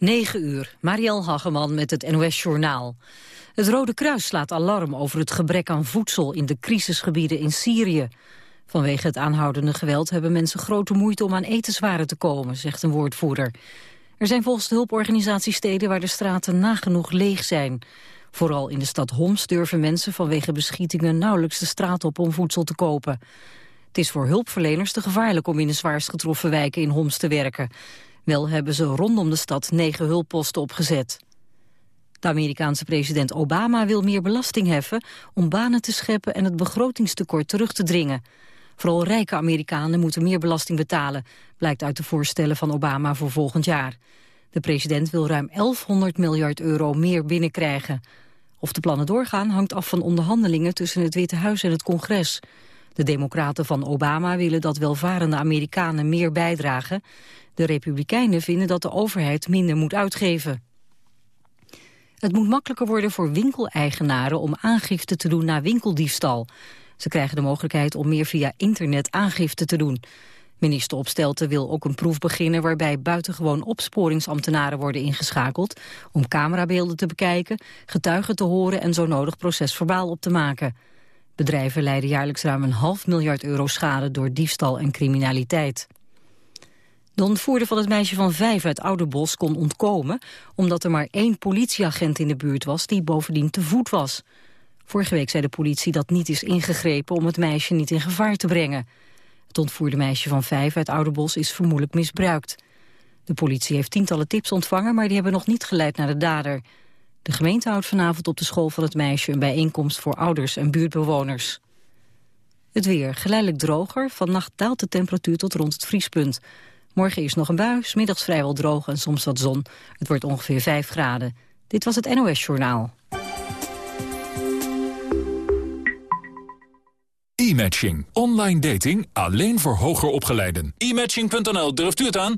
9 uur, Marielle Hageman met het NOS Journaal. Het Rode Kruis slaat alarm over het gebrek aan voedsel in de crisisgebieden in Syrië. Vanwege het aanhoudende geweld hebben mensen grote moeite om aan etenswaren te komen, zegt een woordvoerder. Er zijn volgens de hulporganisatie steden waar de straten nagenoeg leeg zijn. Vooral in de stad Homs durven mensen vanwege beschietingen nauwelijks de straat op om voedsel te kopen. Het is voor hulpverleners te gevaarlijk om in de zwaarst getroffen wijken in Homs te werken. Wel hebben ze rondom de stad negen hulpposten opgezet. De Amerikaanse president Obama wil meer belasting heffen om banen te scheppen en het begrotingstekort terug te dringen. Vooral rijke Amerikanen moeten meer belasting betalen, blijkt uit de voorstellen van Obama voor volgend jaar. De president wil ruim 1100 miljard euro meer binnenkrijgen. Of de plannen doorgaan hangt af van onderhandelingen tussen het Witte Huis en het congres. De democraten van Obama willen dat welvarende Amerikanen meer bijdragen. De republikeinen vinden dat de overheid minder moet uitgeven. Het moet makkelijker worden voor winkeleigenaren om aangifte te doen na winkeldiefstal. Ze krijgen de mogelijkheid om meer via internet aangifte te doen. Minister Opstelten wil ook een proef beginnen waarbij buitengewoon opsporingsambtenaren worden ingeschakeld om camerabeelden te bekijken, getuigen te horen en zo nodig procesverbaal op te maken. Bedrijven leiden jaarlijks ruim een half miljard euro schade door diefstal en criminaliteit. De ontvoerder van het meisje van vijf uit Ouderbos kon ontkomen... omdat er maar één politieagent in de buurt was die bovendien te voet was. Vorige week zei de politie dat niet is ingegrepen om het meisje niet in gevaar te brengen. Het ontvoerde meisje van vijf uit Ouderbos is vermoedelijk misbruikt. De politie heeft tientallen tips ontvangen, maar die hebben nog niet geleid naar de dader. De gemeente houdt vanavond op de school van het meisje een bijeenkomst voor ouders en buurtbewoners. Het weer geleidelijk droger, vannacht daalt de temperatuur tot rond het vriespunt. Morgen is nog een bui, middags vrijwel droog en soms wat zon. Het wordt ongeveer 5 graden. Dit was het NOS Journaal. E-matching. Online dating alleen voor hoger opgeleiden. E-matching.nl, durft u het aan?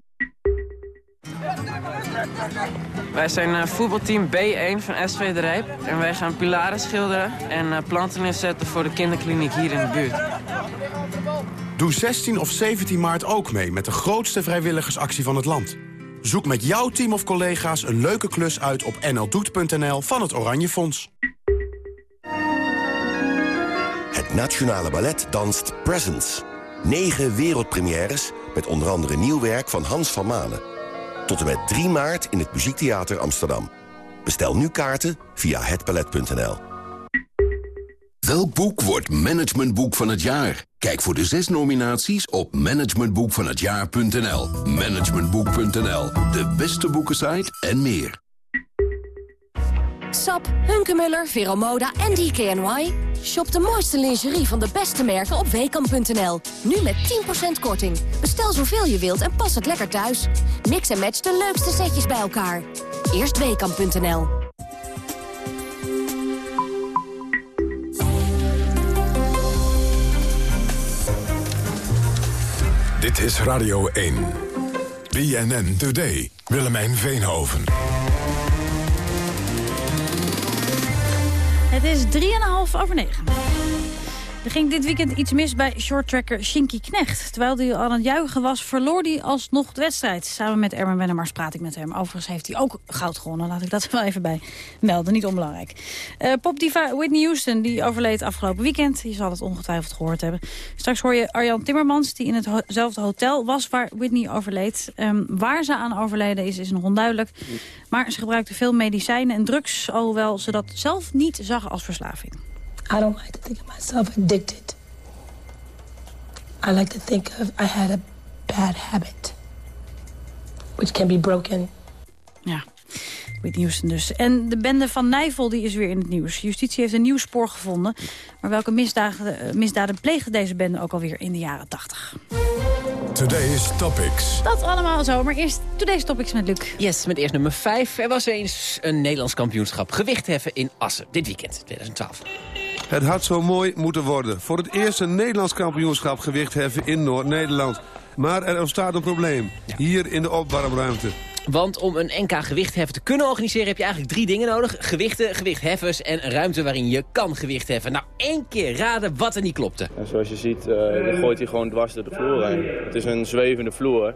Wij zijn uh, voetbalteam B1 van SV De Rijp. En wij gaan pilaren schilderen en uh, planten inzetten voor de kinderkliniek hier in de buurt. Doe 16 of 17 maart ook mee met de grootste vrijwilligersactie van het land. Zoek met jouw team of collega's een leuke klus uit op nldoet.nl van het Oranje Fonds. Het Nationale Ballet danst Presents. Negen wereldpremières met onder andere nieuw werk van Hans van Manen. Tot en met 3 maart in het Muziektheater Amsterdam. Bestel nu kaarten via hetballet.nl. Welk boek wordt managementboek van het jaar? Kijk voor de zes nominaties op managementboekvanhetjaar.nl. Managementboek.nl, de beste boekensite en meer. Sap, Hunkemuller, Veromoda en DKNY. Shop de mooiste lingerie van de beste merken op weekamp.nl. Nu met 10% korting. Bestel zoveel je wilt en pas het lekker thuis. Mix en match de leukste setjes bij elkaar. Eerst weekamp.nl. Dit is Radio 1. BNN Today. Willemijn Veenhoven. Het is 3,5 over 9. Er ging dit weekend iets mis bij shorttracker Shinky Knecht. Terwijl hij aan het juichen was, verloor hij alsnog de wedstrijd. Samen met Ermen Wennemars praat ik met hem. Overigens heeft hij ook goud gewonnen. Laat ik dat wel even bij melden. Niet onbelangrijk. Uh, popdiva Whitney Houston, die overleed afgelopen weekend. Je zal het ongetwijfeld gehoord hebben. Straks hoor je Arjan Timmermans, die in hetzelfde hotel was waar Whitney overleed. Um, waar ze aan overleden is, is nog onduidelijk. Maar ze gebruikte veel medicijnen en drugs, alhoewel ze dat zelf niet zag als verslaving. I don't like to think of myself addicted. I like to think of I had a bad habit. Which can be broken. Ja, Whitney Houston dus. En de bende van Nijvel die is weer in het nieuws. Justitie heeft een nieuw spoor gevonden. Maar welke misdaden, eh, misdaden pleegde deze bende ook alweer in de jaren 80? Today's Topics. Dat allemaal zo, maar eerst Today's Topics met Luc. Yes, met eerst nummer 5. Er was eens een Nederlands kampioenschap gewichtheffen in Assen. Dit weekend, 2012. Het had zo mooi moeten worden. Voor het eerste Nederlands kampioenschap gewichtheffen in Noord-Nederland. Maar er ontstaat een probleem. Hier in de opwarmruimte. Want om een NK gewichtheffen te kunnen organiseren... heb je eigenlijk drie dingen nodig. Gewichten, gewichtheffers en een ruimte waarin je kan gewicht heffen. Nou, één keer raden wat er niet klopte. zoals je ziet, uh, gooit hij gewoon dwars door de vloer heen. Het is een zwevende vloer.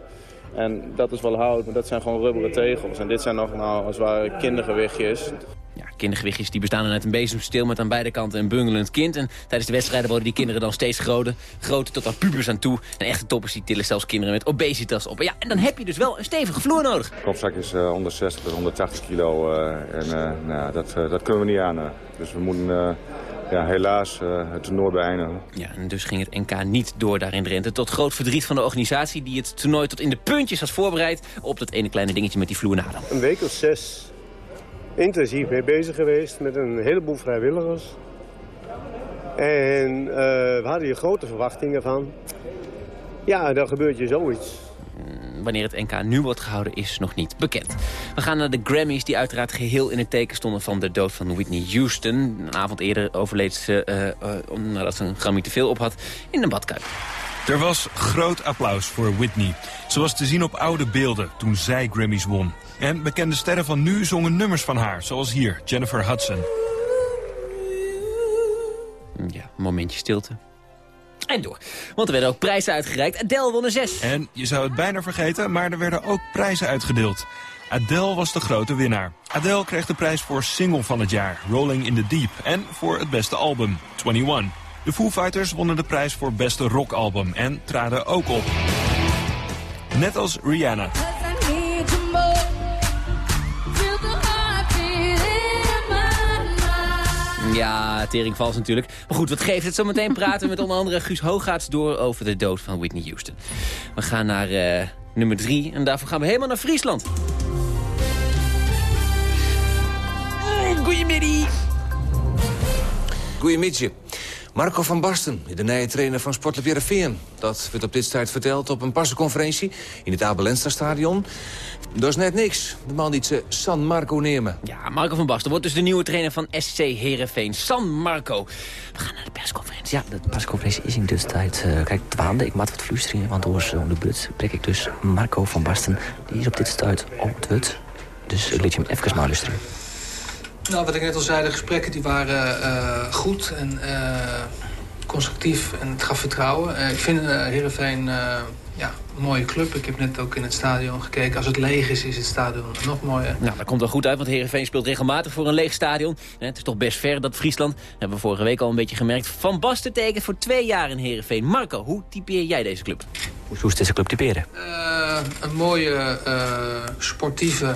En dat is wel hout, maar dat zijn gewoon rubberen tegels. En dit zijn nog nou als het ware kindergewichtjes. Ja, kindergewichtjes die bestaan uit een bezemsteel met aan beide kanten een bungelend kind. En tijdens de wedstrijden worden die kinderen dan steeds groter. Groter tot aan pubers aan toe. En echte toppers die tillen zelfs kinderen met obesitas op. En ja, en dan heb je dus wel een stevige vloer nodig. Kopzak is uh, 160 tot 180 kilo. Uh, en uh, nou, dat, dat kunnen we niet aan. Dus we moeten ja, helaas uh, het toernooi beëindigen. Ja, en dus ging het NK niet door daar in Drenthe. Tot groot verdriet van de organisatie die het toernooi tot in de puntjes had voorbereid... op dat ene kleine dingetje met die vloernadel. Een week of zes intensief mee bezig geweest met een heleboel vrijwilligers. En uh, we hadden hier grote verwachtingen van. Ja, dan gebeurt je zoiets. Wanneer het NK nu wordt gehouden is nog niet bekend. We gaan naar de Grammys die uiteraard geheel in het teken stonden van de dood van Whitney Houston. Een avond eerder overleed ze uh, uh, nadat ze een Grammy te veel op had in een badkuip. Er was groot applaus voor Whitney. Ze was te zien op oude beelden toen zij Grammys won. En bekende sterren van nu zongen nummers van haar, zoals hier Jennifer Hudson. Ja, momentje stilte. En door. Want er werden ook prijzen uitgereikt. Adele won er zes. En je zou het bijna vergeten, maar er werden ook prijzen uitgedeeld. Adele was de grote winnaar. Adele kreeg de prijs voor single van het jaar, Rolling in the Deep. En voor het beste album, 21. De Foo Fighters wonnen de prijs voor beste rockalbum en traden ook op. Net als Rihanna. Ja, tering vals natuurlijk. Maar goed, wat geeft het? Zometeen praten we met onder andere Guus Hoogaerts door over de dood van Whitney Houston. We gaan naar uh, nummer drie en daarvoor gaan we helemaal naar Friesland. Goedemiddag. Goedemiddag. Marco van Basten, de nieuwe trainer van Sportclub Heerenveen. Dat werd op dit tijd verteld op een passenconferentie in het Abelensta stadion. Dat is net niks. De man die ze San Marco nemen. Ja, Marco van Basten wordt dus de nieuwe trainer van SC Heerenveen. San Marco. We gaan naar de persconferentie. Ja, de persconferentie is in dus tijd. Uh, kijk, dwaande, ik maak wat fluisteringen, want door zo'n de but prik ik dus Marco van Basten. Die is op dit stuit op het wut. Dus ik liet je hem even maar luisteren. Nou, wat ik net al zei, de gesprekken die waren uh, goed en uh, constructief en het gaf vertrouwen. Uh, ik vind Heerenveen ja, een mooie club. Ik heb net ook in het stadion gekeken. Als het leeg is, is het stadion nog mooier. Nou, dat komt wel goed uit, want Heerenveen speelt regelmatig voor een leeg stadion. Het is toch best ver, dat Friesland. Dat hebben we vorige week al een beetje gemerkt. Van Basten tekent voor twee jaar in Heerenveen. Marco, hoe typeer jij deze club? Hoe zou deze club typeren? een mooie, sportieve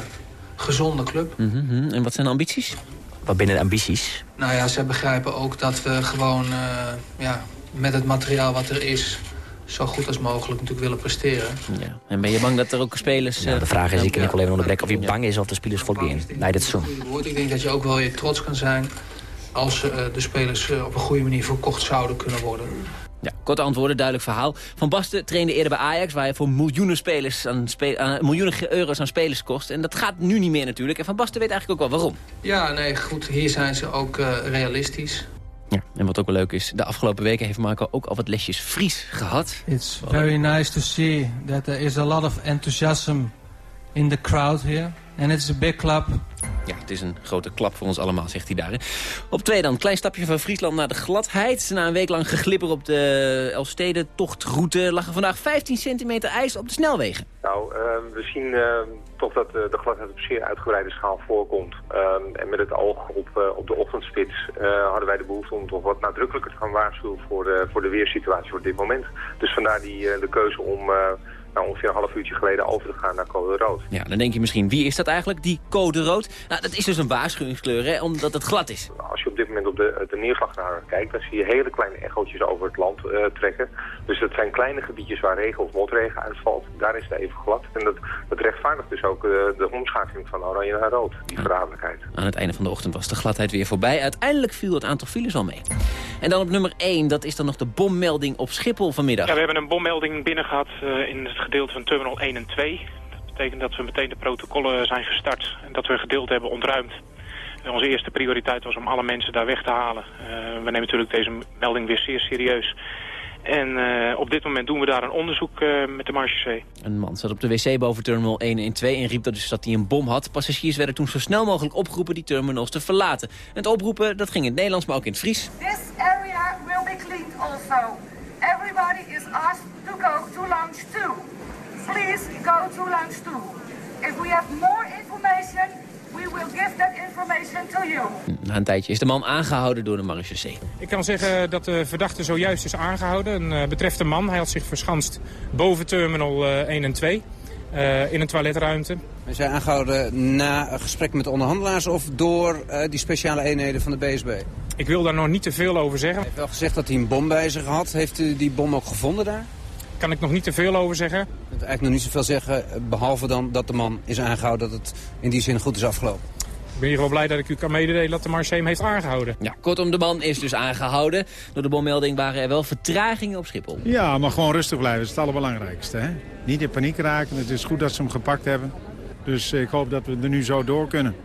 gezonde club. Mm -hmm. En wat zijn de ambities? Wat binnen de ambities? Nou ja, ze begrijpen ook dat we gewoon uh, ja, met het materiaal wat er is... zo goed als mogelijk natuurlijk willen presteren. Ja. En ben je bang dat er ook spelers... Ja, de vraag is, ik kan even onderbreken, of je bang is of de spelers volgaan. Nee, dat is zo. Ik denk dat je ook wel je trots kan zijn... als uh, de spelers uh, op een goede manier verkocht zouden kunnen worden. Ja, korte antwoorden, duidelijk verhaal. Van Basten trainde eerder bij Ajax... waar hij voor miljoenen, spelers aan spe aan, miljoenen euro's aan spelers kost. En dat gaat nu niet meer natuurlijk. En Van Basten weet eigenlijk ook wel waarom. Ja, nee, goed. Hier zijn ze ook uh, realistisch. Ja, en wat ook wel leuk is, de afgelopen weken heeft Marco ook al wat lesjes Fries gehad. It's very nice to see that there is a lot of enthusiasm in the crowd here. And it's a big club. Ja, het is een grote klap voor ons allemaal, zegt hij daar. Op twee dan, klein stapje van Friesland naar de gladheid. Na een week lang geglipper op de Elfsteden-tochtroute... lag er vandaag 15 centimeter ijs op de snelwegen. Nou, uh, we zien uh, toch dat uh, de gladheid op zeer uitgebreide schaal voorkomt. en met het oog op, op de ochtendspits hadden wij de behoefte om toch wat nadrukkelijker te gaan waarschuwen... voor voor de weersituatie op dit moment. Dus vandaar die, de keuze om nou, ongeveer een half uurtje geleden over te gaan naar code rood. Ja, dan denk je misschien, wie is dat eigenlijk, die code rood? Nou, dat is dus een waarschuwingskleur, hè, omdat het glad is. Als je op dit moment op de, de neerslagradar kijkt, dan zie je hele kleine echootjes over het land uh, trekken. Dus dat zijn kleine gebiedjes waar regen of motregen uitvalt. Daar is het even glad. En dat, dat rechtvaardigt dus ook uh, de omschakeling van oranje naar rood, die ja. verraderlijkheid. Aan het einde van de ochtend was de gladheid weer voorbij. Uiteindelijk viel het aantal files al mee. En dan op nummer 1, dat is dan nog de bommelding op Schiphol vanmiddag. Ja, we hebben een bommelding binnen gehad uh, in het gedeelte van terminal 1 en 2. Dat betekent dat we meteen de protocollen zijn gestart en dat we een gedeelte hebben ontruimd. En onze eerste prioriteit was om alle mensen daar weg te halen. Uh, we nemen natuurlijk deze melding weer zeer serieus. En uh, op dit moment doen we daar een onderzoek uh, met de Marchezee. Een man zat op de wc boven terminal 1 en 2 en riep dat, dus dat hij een bom had. Passagiers werden toen zo snel mogelijk opgeroepen die terminals te verlaten. En het oproepen dat ging in het Nederlands, maar ook in het Fries. This area will be cleaned also. Everybody is asked to go to lounge 2. please go to Lines 2. If we have more information, we will give that information to you. Na een tijdje is de man aangehouden door de marechaussee. Ik kan zeggen dat de verdachte zojuist is aangehouden. Een uh, betreft een man. Hij had zich verschanst boven terminal uh, 1 en 2. Uh, in een toiletruimte. Is hij aangehouden na een gesprek met de onderhandelaars of door uh, die speciale eenheden van de BSB? Ik wil daar nog niet te veel over zeggen. Hij heeft wel gezegd dat hij een bom bij zich had. Heeft u die bom ook gevonden daar? kan ik nog niet te veel over zeggen. Ik wil eigenlijk nog niet zoveel zeggen, behalve dan dat de man is aangehouden... dat het in die zin goed is afgelopen. Ik ben hier wel blij dat ik u kan mededelen dat de Marseille hem heeft aangehouden. Ja, kortom, de man is dus aangehouden. Door de bommelding waren er wel vertragingen op Schiphol. Ja, maar gewoon rustig blijven, dat is het allerbelangrijkste. Hè? Niet in paniek raken, het is goed dat ze hem gepakt hebben. Dus ik hoop dat we er nu zo door kunnen.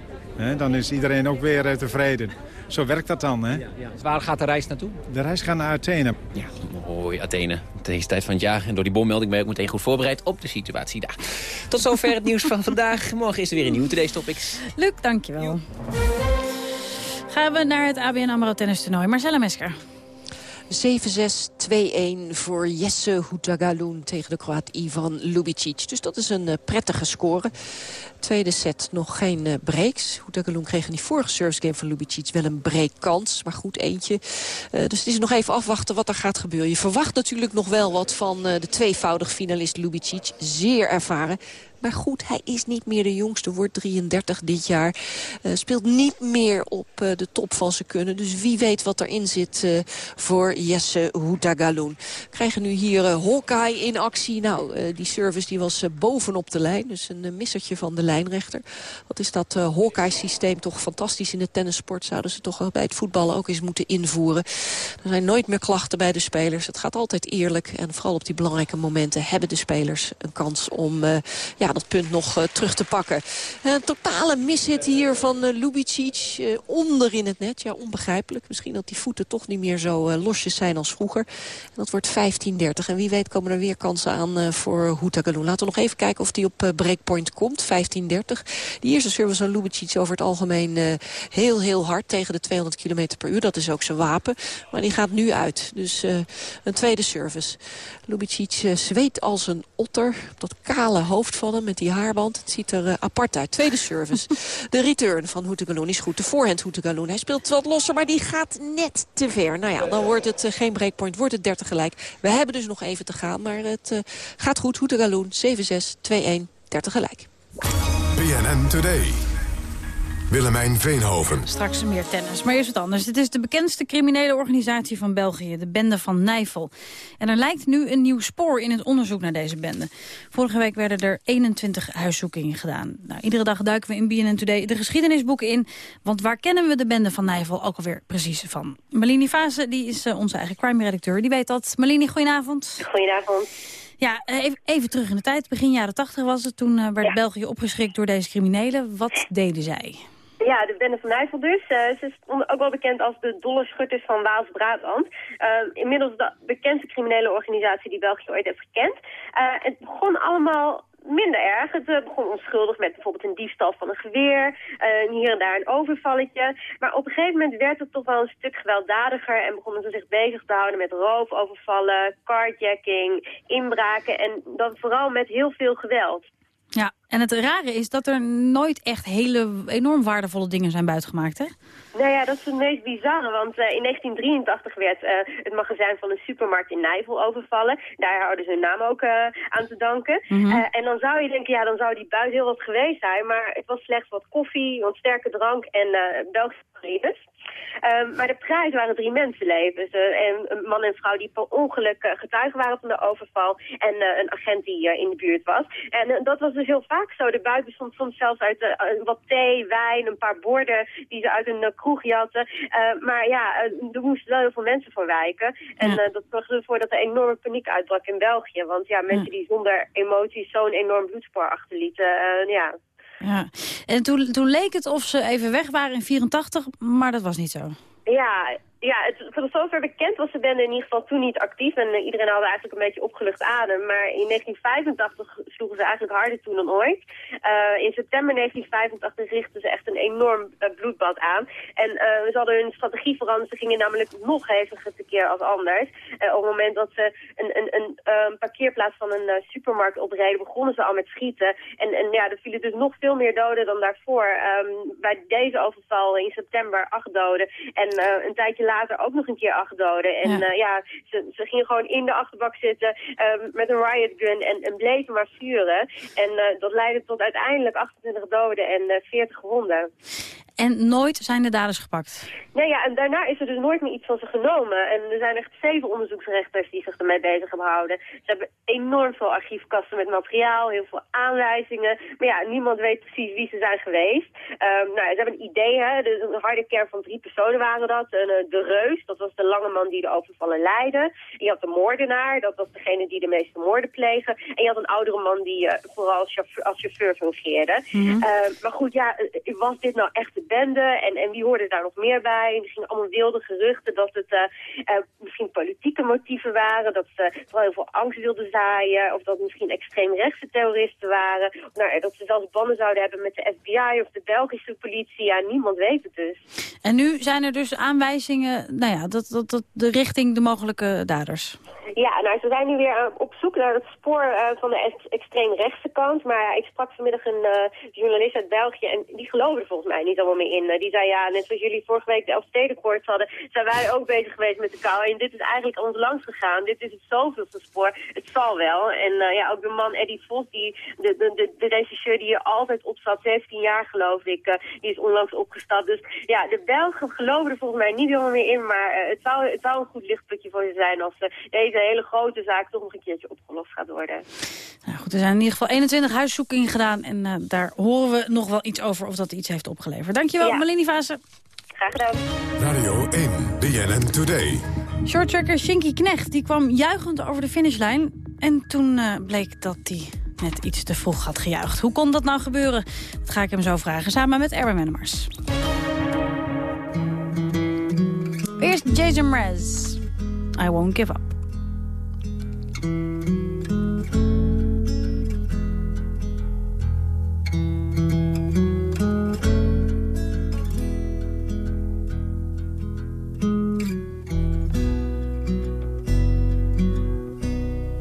Dan is iedereen ook weer tevreden. Zo werkt dat dan, hè? Ja, ja. Dus waar gaat de reis naartoe? De reis gaat naar Athene. Ja, mooi Athene. Deze tijd van het jaar. En door die bommelding ben ik meteen goed voorbereid op de situatie daar. Tot zover het nieuws van vandaag. Morgen is er weer een nieuwe Today's Topics. Luc, dankjewel. Gaan we naar het ABN AMRO tennis toernooi. Marcella Mesker. 7-6-2-1 voor Jesse Houtagaloen tegen de Kroaat Ivan Lubicic. Dus dat is een uh, prettige score. Tweede set nog geen uh, breaks. Houtagaloen kreeg in die vorige service game van Lubicic wel een breakkans. Maar goed, eentje. Uh, dus het is nog even afwachten wat er gaat gebeuren. Je verwacht natuurlijk nog wel wat van de tweevoudig finalist Lubicic. Zeer ervaren. Maar goed, hij is niet meer de jongste, wordt 33 dit jaar. Speelt niet meer op de top van zijn kunnen. Dus wie weet wat erin zit voor Jesse Houtagaloen. Krijgen nu hier Hawkeye in actie. Nou, die service die was bovenop de lijn. Dus een missertje van de lijnrechter. Wat is dat Hawkeye-systeem toch fantastisch in de tennissport. Zouden ze toch bij het voetballen ook eens moeten invoeren. Er zijn nooit meer klachten bij de spelers. Het gaat altijd eerlijk. En vooral op die belangrijke momenten hebben de spelers een kans om... ja, dat punt nog uh, terug te pakken. Een totale mishit hier van uh, Lubicic. Uh, onder in het net. Ja, onbegrijpelijk. Misschien dat die voeten toch niet meer zo losjes zijn als vroeger. En dat wordt 15-30. En wie weet komen er weer kansen aan voor Houtagaloen. Laten we nog even kijken of die op breakpoint komt. 15-30. Die eerste service van Lubicic over het algemeen heel, heel hard. Tegen de 200 km per uur. Dat is ook zijn wapen. Maar die gaat nu uit. Dus een tweede service. Lubicic zweet als een otter. Dat kale hoofd van hem met die haarband. Het ziet er apart uit. Tweede service. de return van Hoetegaloen is goed. De voorhand Hoetegaloen. Hij speelt wat losser, maar die gaat net te ver. Nou ja, dan wordt het geen breakpoint. Wordt het 30 gelijk. We hebben dus nog even te gaan. Maar het gaat goed. Hoetegaloen 7-6, 2-1, 30 gelijk. BNN Today. Willemijn Veenhoven. Straks meer tennis, maar eerst wat anders. Het is de bekendste criminele organisatie van België, de Bende van Nijvel. En er lijkt nu een nieuw spoor in het onderzoek naar deze bende. Vorige week werden er 21 huiszoekingen gedaan. Nou, iedere dag duiken we in BNN Today de geschiedenisboeken in. Want waar kennen we de Bende van Nijvel ook alweer precies van? Malini Vase, die is uh, onze eigen crime-redacteur, die weet dat. Malini, goedenavond. Goedenavond. Ja, even, even, terug in de tijd. Begin jaren 80 was het. Toen uh, werd ja. België opgeschrikt door deze criminelen. Wat deden zij? Ja, de Bende van Nijvel dus. Uh, ze is ook wel bekend als de dolle schutters van Waals-Brabant. Uh, inmiddels de bekendste criminele organisatie die België ooit heeft gekend. Uh, het begon allemaal minder erg. Het begon onschuldig met bijvoorbeeld een diefstal van een geweer, hier en daar een overvalletje. Maar op een gegeven moment werd het toch wel een stuk gewelddadiger en begonnen ze zich bezig te houden met roofovervallen, carjacking, inbraken en dan vooral met heel veel geweld. Ja, en het rare is dat er nooit echt hele enorm waardevolle dingen zijn buitgemaakt, hè? Nou ja, dat is het meest bizarre, want uh, in 1983 werd uh, het magazijn van een supermarkt in Nijvel overvallen. Daar houden ze hun naam ook uh, aan te danken. Mm -hmm. en dan zou je denken, ja, dan zou die buit heel wat geweest zijn, maar het was slechts wat koffie, wat sterke drank en Belgische marines. Um, maar de prijs waren drie mensenlevens. Uh, en een man en vrouw die per ongeluk uh, getuigen waren van de overval. En uh, een agent die in de buurt was. En dat was dus heel vaak zo. De buit bestond soms zelfs uit wat thee, wijn, een paar borden die ze uit een kroeg jatten. maar ja, er moesten wel heel veel mensen voor wijken. En ja. dat zorgde ervoor dat er enorme paniek uitbrak in België. Want ja, mensen die zonder emoties zo'n enorm bloedspoor achterlieten, ja, ja, en toen, toen leek het of ze even weg waren in 84, maar dat was niet zo. Ja, ja, het, voor zover bekend was de bende in ieder geval toen niet actief. En uh, iedereen had eigenlijk een beetje opgelucht adem. Maar in 1985 sloegen ze eigenlijk harder toe dan ooit. Uh, in september 1985 richtten ze echt een enorm uh, bloedbad aan. En ze hadden hun strategie veranderd. Ze gingen namelijk nog heviger tekeer als anders. op het moment dat ze een, een, een, parkeerplaats van een supermarkt opreden, begonnen ze al met schieten. En, en ja, er vielen dus nog veel meer doden dan daarvoor. Um, bij deze overval in september acht doden. En een tijdje later ook nog een keer acht doden. En ja, uh, ja ze, ze gingen gewoon in de achterbak zitten uh, met een riot gun en, en bleven maar vuren. En uh, dat leidde tot uiteindelijk 28 doden en 40 gewonden. En nooit zijn de daders gepakt? Nee, ja, en daarna is er dus nooit meer iets van ze genomen. En er zijn echt zeven onderzoeksrechters die zich ermee bezig hebben gehouden. Ze hebben enorm veel archiefkasten met materiaal, heel veel aanwijzingen. Maar ja, niemand weet precies wie ze zijn geweest. Um, nou, ze hebben een idee, hè. Dus een harde kern van drie personen waren dat. De reus, dat was de lange man die de overvallen leidde. Je had de moordenaar, dat was degene die de meeste moorden plegen. En je had een oudere man die uh, vooral als chauffeur, als chauffeur fungeerde. Mm -hmm. uh, maar goed, ja, was dit nou echt de bende en, en wie hoorde daar nog meer bij. En er gingen allemaal wilde geruchten dat het uh, misschien politieke motieven waren, dat ze vooral heel veel angst wilden zaaien, of dat het misschien extreemrechtse terroristen waren, nou, dat ze zelfs banden zouden hebben met de FBI of de Belgische politie. Ja, niemand weet het dus. En nu zijn er dus aanwijzingen, nou ja, dat, dat, dat de richting de mogelijke daders. Ja, nou, ze zijn nu weer op zoek naar het spoor uh, van de extreemrechtse kant. Maar ik sprak vanmiddag een uh, journalist uit België en die geloofde volgens mij niet allemaal meer in. Die zei, ja, net zoals jullie vorige week de Elfstedenkoorts hadden, zijn wij ook bezig geweest met de kou. En dit is eigenlijk ons langs gegaan. Dit is het zoveelste spoor. Het zal wel. En ja, ook de man Eddie Vos, die, de, de, de, de regisseur die hier altijd op zat, 17 jaar geloof ik, die is onlangs opgestapt. Dus ja, de Belgen geloven er volgens mij niet helemaal meer in. Maar het, zou, het zou een goed lichtpuntje voor ze zijn als deze deze hele grote zaak toch nog een keertje opgelost gaat worden. Nou goed, er zijn in ieder geval 21 huiszoekingen gedaan. En uh, daar horen we nog wel iets over of dat iets heeft opgeleverd. Dankjewel, ja. Melanie Vase. Graag gedaan. Radio 1, BNN Today. Shorttracker Shinky Knecht die kwam juichend over de finishlijn. En toen uh, bleek dat hij net iets te vroeg had gejuicht. Hoe kon dat nou gebeuren? Dat ga ik hem zo vragen, samen met Erwin Mennemars. Eerst Jason Mraz. I won't give up.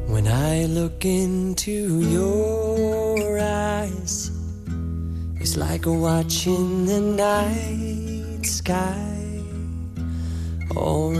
When I look into your eyes, it's like watching the night sky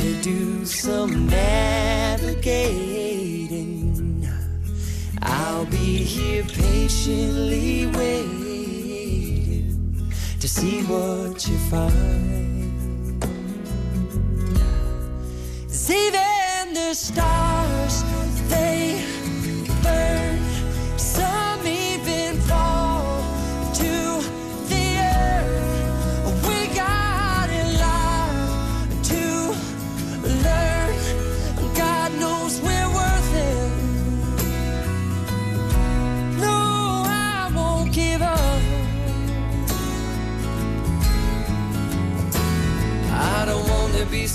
to do some navigating, I'll be here patiently waiting to see what you find. 'Cause even the stars,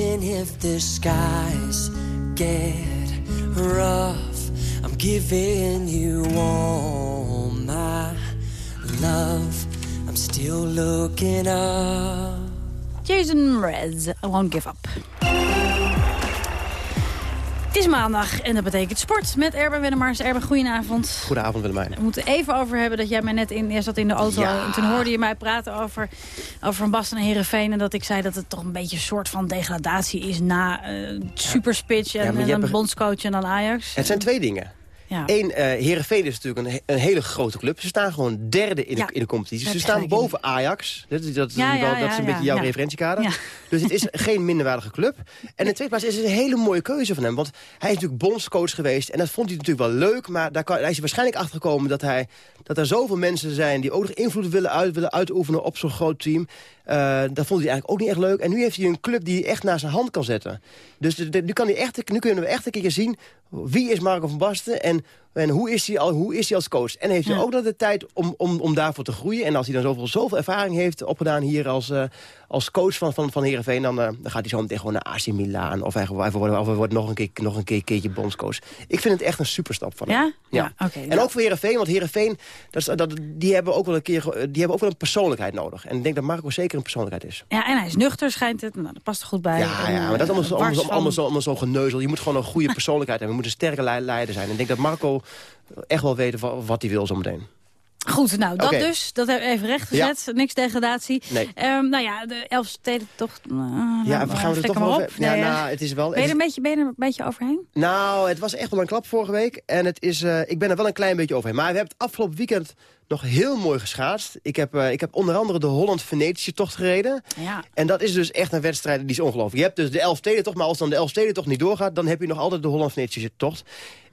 Even if the skies get rough. I'm giving you all my love. I'm still looking up. Jason Mraz, I won't give up. Het is maandag en dat betekent sport met Erben Wennemars. Erben, goedenavond. Goedenavond Willemijn. We moeten even over hebben dat jij mij net in, je zat in de auto Ja. en toen hoorde je mij praten over, over Van Basten en Heerenveen. En dat ik zei dat het toch een beetje een soort van degradatie is na eh superspitch en, Ja, en er- bondscoach en dan Ajax. Het zijn twee dingen. Ja. Eén, eh is natuurlijk een, he- een hele grote club. Ze staan gewoon derde in de, in de competitie. Ze staan boven Ajax. Dat, is- dat, ja, dat is een beetje jouw referentiekader. Dus het is geen minderwaardige club. En in de tweede plaats is het een hele mooie keuze van hem. Want hij is natuurlijk bondscoach geweest. En dat vond hij natuurlijk wel leuk. Maar daar kan, hij is waarschijnlijk achter gekomen dat, hij, dat er zoveel mensen zijn... die ook nog invloed willen, uit, willen uitoefenen op zo'n groot team. Eh, dat vond hij eigenlijk ook niet echt leuk. En nu heeft hij een club die hij echt naar zijn hand kan zetten. Dus nu, kan hij echt, nu kunnen we echt een keer zien... wie is Marco van Basten en, en hoe, is hij al, hoe is hij als coach. En heeft hij Ja. ook nog de tijd om, om, om daarvoor te groeien. En als hij dan zoveel, zoveel ervaring heeft opgedaan hier als, eh, als coach van, van, van Heerenveen... Dan, eh, dan gaat hij zo meteen gewoon naar AC Milan. Of hij, hij wordt, of wordt nog een, keer, nog een keer, keertje bondscoach. Ik vind het echt een superstap van hem. Ja? Ja. En ook voor Heerenveen, want Heerenveen, dat, is- dat, die hebben ook wel een keer, ge- die hebben ook wel een persoonlijkheid nodig. En ik denk dat Marco zeker een persoonlijkheid is. Ja, en hij is nuchter, schijnt het. Nou, dat past er goed bij. Ja, En, ja, maar dat is allemaal, eh, zo, allemaal, zo, allemaal, zo, allemaal zo geneuzel. Je moet gewoon een goede persoonlijkheid hebben. Je moet een sterke lei- leider zijn. En ik denk dat Marco echt wel weet wa- wat hij wil zometeen. Goed, nou, dat dus. Dat hebben we even rechtgezet. Niks degradatie. Nee. Ehm, nou ja, de Elfstedentocht. Uh, Ja, we gaan we er toch wel over- Ja, Nee, nou, het is wel- Ben je, er een beetje, ben je er een beetje overheen? Nou, het was echt wel een klap vorige week. En het is, eh, ik ben er wel een klein beetje overheen. Maar we hebben het afgelopen weekend nog heel mooi geschaatst. Ik heb, eh, ik heb onder andere de Holland-Venetië tocht gereden. Ja. En dat is dus echt een wedstrijd die is ongelooflijk. Je hebt dus de Elfstedentocht, maar als dan de Elfstedentocht niet doorgaat... dan heb je nog altijd de Holland-Venetië tocht.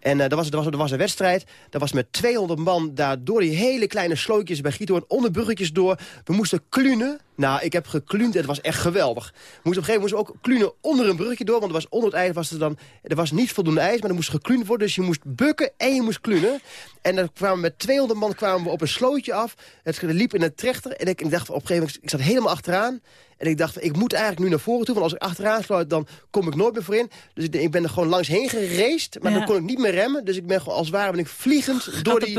En eh er, was, er, was, er was een wedstrijd. Dat was met 200 man daar door die hele kleine slootjes bij Giethoorn... onder bruggetjes door. We moesten klunen. Nou, ik heb gekluund het was echt geweldig. We moesten op een gegeven moment ook klunen onder een bruggetje door... want er was onder was er dan... er was niet voldoende ijs, maar er moest gekluund worden. Dus je moest bukken en je moest klunen. En dan kwamen we met 200 man kwamen we op een slootje af. Het liep in een trechter. En ik, ik dacht op een gegeven moment... ik zat helemaal achteraan. En ik dacht, ik moet eigenlijk nu naar voren toe. Want als ik achteraan sluit, dan kom ik nooit meer voorin. Dus ik, ik ben er gewoon langs heen gereest. Maar Ja. dan kon ik niet meer remmen. Dus ik ben gewoon, als het ware ben ik vliegend door die,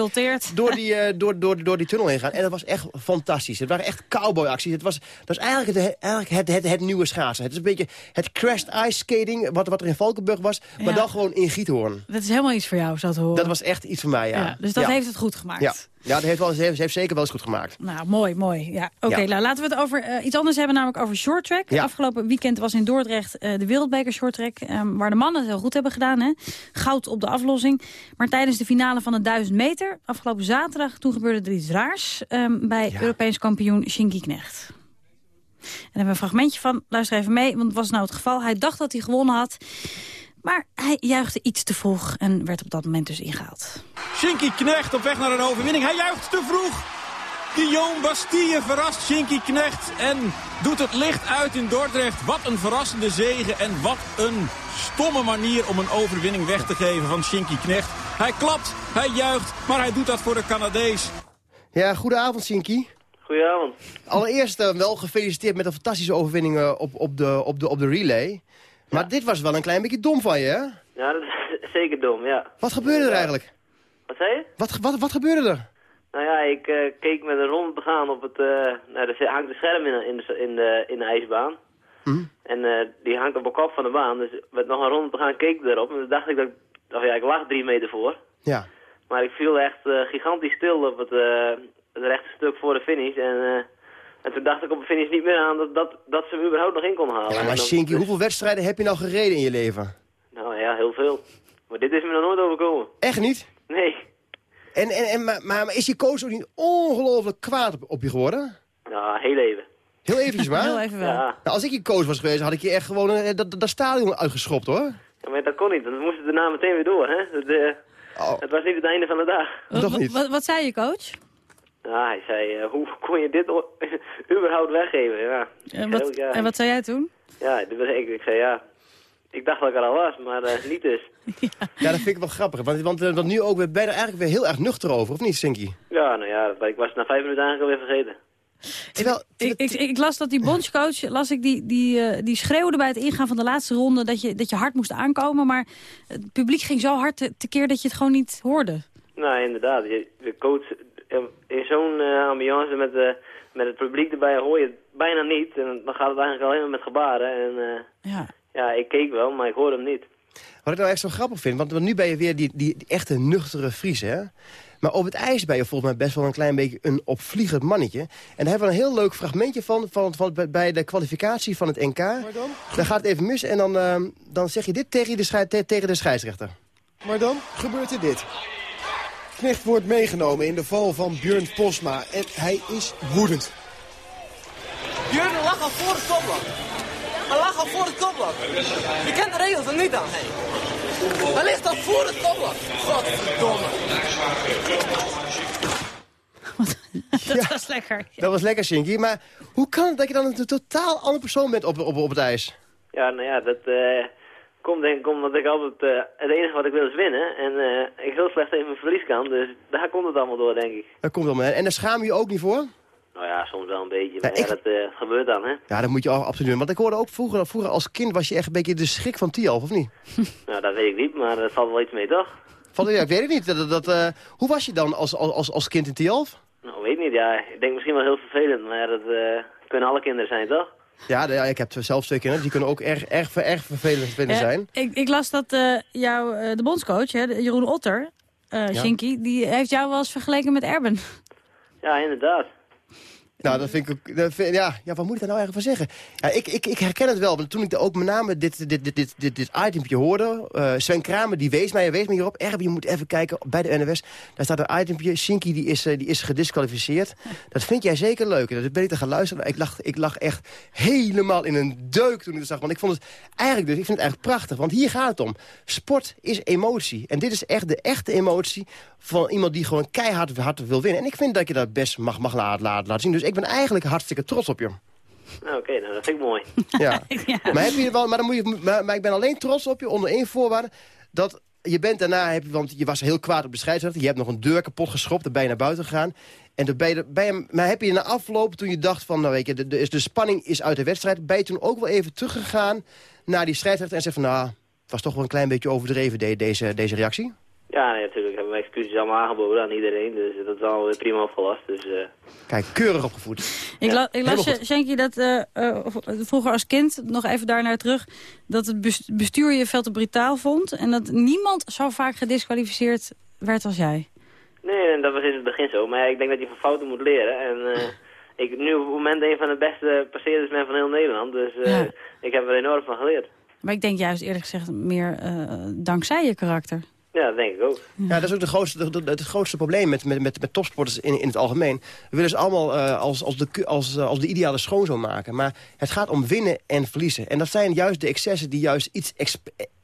door, die, eh, door, door, door die tunnel heen gaan. En dat was echt fantastisch. Het waren echt cowboyacties. Het was, dat is eigenlijk, het, eigenlijk het, het, het nieuwe schaatsen. Het is een beetje het crashed ice skating, wat, wat er in Valkenburg was. Maar Ja. dan gewoon in Giethoorn. Dat is helemaal iets voor jou, te horen. Dat was echt iets voor mij, ja. Ja, dus dat heeft het goed gemaakt. Ja, dat heeft, wel, ze heeft, ze heeft zeker wel eens goed gemaakt. Nou, mooi, mooi. Ja, Oké, Ja. nou, laten we het over eh, iets anders hebben, namelijk over short track. Ja. Afgelopen weekend was in Dordrecht eh, de wereldbeker short track, ehm, waar de mannen het heel goed hebben gedaan. Hè? Goud op de aflossing. Maar tijdens de finale van de 1000 meter, afgelopen zaterdag, toen gebeurde er iets raars ehm, bij Europees kampioen Shinky Knecht. En daar hebben we een fragmentje van. Luister even mee, want wat was nou het geval? Hij dacht dat hij gewonnen had, maar hij juichte iets te vroeg en werd op dat moment dus ingehaald. Shinky Knecht op weg naar een overwinning. Hij juicht te vroeg. Guillaume Bastille verrast Shinky Knecht en doet het licht uit in Dordrecht. Wat een verrassende zege en wat een stomme manier om een overwinning weg te geven van Shinky Knecht. Hij klapt, hij juicht, maar hij doet dat voor de Canadees. Ja, goedenavond, Sinky. Goedenavond. Allereerst eh, wel gefeliciteerd met een fantastische overwinning eh, op, op, de, op, de, op de relay. Maar dit was wel een klein beetje dom van je, hè? Ja, dat is zeker dom, ja. Wat gebeurde er eigenlijk? Wat zei je? Wat, wat, wat gebeurde er? Nou ja, ik eh, keek met een rond begaan op het... eh nou, er hangt een scherm in, in, de, in, de, in de ijsbaan. Hm? En eh, die hangt op de kop van de baan. Dus met nog een rond begaan keek ik erop. En toen dacht ik dat... Oh ja, ik lag drie meter voor. Ja. Maar ik viel echt gigantisch stil op het, eh, het rechte stuk voor de finish. En En toen dacht ik op de finish niet meer aan dat, dat, dat ze hem überhaupt nog in kon halen. Ja, maar dan- Shinky, hoeveel wedstrijden heb je nou gereden in je leven? Nou ja, heel veel. Maar dit is me nog nooit overkomen. Echt niet? Nee. En, en, en, maar, maar is je coach ook niet ongelooflijk kwaad op, op je geworden? Nou, heel even. Heel eventjes maar? Heel even wel. Ja. Nou, als ik je coach was geweest, had ik je echt gewoon eh, dat, dat, dat stadion uitgeschopt, hoor. Ja, maar dat kon niet. Dan moesten we daarna meteen weer door, hè. Het, eh, het was niet het einde van de dag. Toch niet? Wat, wat zei je coach? Nou, hij zei, eh, hoe kon je dit überhaupt weggeven? Ja. En wat, ja. en wat zei jij toen? Ja, ik, ik zei ja. Ik dacht dat ik er al was, maar niet dus. Ja, dat vind ik wel grappig. Want, want, eh, want nu ook, ben je er eigenlijk weer heel erg nuchter over, of niet, Sinky? Ja, nou ja, ik was na vijf minuten eigenlijk alweer vergeten. Terwijl, Ik, ik, ik las dat die bondscoach, las ik, die, die, eh, die schreeuwde bij het ingaan van de laatste ronde dat je, dat je hard moest aankomen. Maar het publiek ging zo hard te- tekeer dat je het gewoon niet hoorde. Nou, inderdaad. Je, de coach in zo'n eh, ambiance met, eh, met het publiek erbij hoor je het bijna niet. En dan gaat het eigenlijk alleen maar met gebaren. En eh, Ja. ja, ik keek wel, maar ik hoorde hem niet. Wat ik nou echt zo grappig vind, want, nu ben je weer die, die, die echte nuchtere Fries, hè? Maar op het ijs ben je volgens mij best wel een klein beetje een opvliegend mannetje. En daar hebben we een heel leuk fragmentje van, van, van bij- bij de kwalificatie van het NK. Dan gaat het even mis en dan, eh, dan zeg je dit tegen de, tegen de scheidsrechter. Maar dan gebeurt er dit. Knecht wordt meegenomen in de val van Björn Posma en hij is woedend. Björn lag al voor het kopblok. Hij lag al voor het kopblok. Je kent de regels er niet aan, hé. Hij ligt al voor het kopblok. Godverdomme. Dat was lekker. Dat was lekker, Shinky. Maar hoe kan het dat je dan een totaal andere persoon bent op, op, op het ijs? Ja, nou ja, dat eh, komt denk ik omdat ik altijd... eh, het enige wat ik wil is winnen. En eh, ik heel slecht tegen mijn verlies kan. Dus daar komt het allemaal door, denk ik. Dat komt allemaal. En daar schaam je je ook niet voor? Nou ja, soms wel een beetje. Maar ja, ik- dat eh, gebeurt dan, hè. Ja, dat moet je absoluut doen. Want ik hoorde ook vroeger, vroeger als kind was je echt een beetje de schrik van Tialf, of niet? Nou, dat weet ik niet, maar er valt wel iets mee, toch? Van, ja, ik weet het niet. Dat, dat, eh, hoe was je dan als, als, als, als kind in Tialf? Nou, weet niet, ja. Ik denk misschien wel heel vervelend, maar dat kunnen alle kinderen zijn, toch? Ja, de- ja, ik heb zelf twee kinderen. Die kunnen ook erg, erg, erg vervelend vinden Eh, zijn. ik, ik las dat eh jou, eh, de bondscoach, hè, Jeroen Otter, eh Ja. Shinky, die heeft jou wel eens vergeleken met Erben. Ja, inderdaad. Nou, dat vind ik ook... dat ja, ja, wat moet ik daar nou eigenlijk van zeggen? Ja, ik, ik, ik herken het wel. Want toen ik ook met name dit, dit, dit, dit, dit, dit itempje hoorde... eh, Sven Kramer, die wees mij, wees mij hierop. Erben, je moet even kijken bij de NWS. Daar staat een itempje. Shinky, die is, eh, die is gedisqualificeerd. Dat vind jij zeker leuk. En dat ben ik gaan luisteren. Ik lag, ik lag echt helemaal in een deuk toen ik het zag. Want ik vond het eigenlijk, dus, ik vind het eigenlijk prachtig. Want hier gaat het om. Sport is emotie. En dit is echt de echte emotie van iemand die gewoon keihard hard wil winnen. En ik vind dat je dat best mag, mag laten, laten zien. Dus ik ben eigenlijk hartstikke trots op je. Nou, oké, nou, dat vind ik mooi. Ja. Maar, heb je wel, maar, dan moet je, maar, maar ik ben alleen trots op je onder één voorwaarde. Dat je bent daarna, heb je, want je was heel kwaad op de scheidsrechter. Je hebt nog een deur kapot geschopt, dan ben je naar buiten gegaan. En je, ben je- maar heb je na afloop, toen je dacht van, nou weet je, de, de, de spanning is uit de wedstrijd. Ben je toen ook wel even teruggegaan naar die scheidsrechter en zegt van, nou, het was toch wel een klein beetje overdreven de, deze, deze reactie? Ja, nee, natuurlijk hebben we excuses allemaal aangeboden aan iedereen. Dus dat is al prima opgelost. Dus eh, Kijk, keurig opgevoed. Ik, la- ik Helemaal las. Shinky, dat eh, eh, vroeger als kind, nog even daarnaar terug... dat het bes- bestuur je veel te brutaal vond... en dat niemand zo vaak gedisqualificeerd werd als jij. nee, en dat was in het begin zo. Maar ja, ik denk dat je van fouten moet leren. En eh, ik nu op het moment een van de beste passeerders ben van heel Nederland. Dus eh, Ja. ik heb er enorm van geleerd. Maar ik denk juist eerlijk gezegd meer eh, dankzij je karakter. Ja, dat denk ik ook. Ja, dat is ook de grootste, het grootste probleem met, met, met, topsporters in, in het algemeen. We willen ze allemaal eh, als, als, de, als, eh, als de ideale schoonzoon maken. Maar het gaat om winnen en verliezen. En dat zijn juist de excessen die juist iets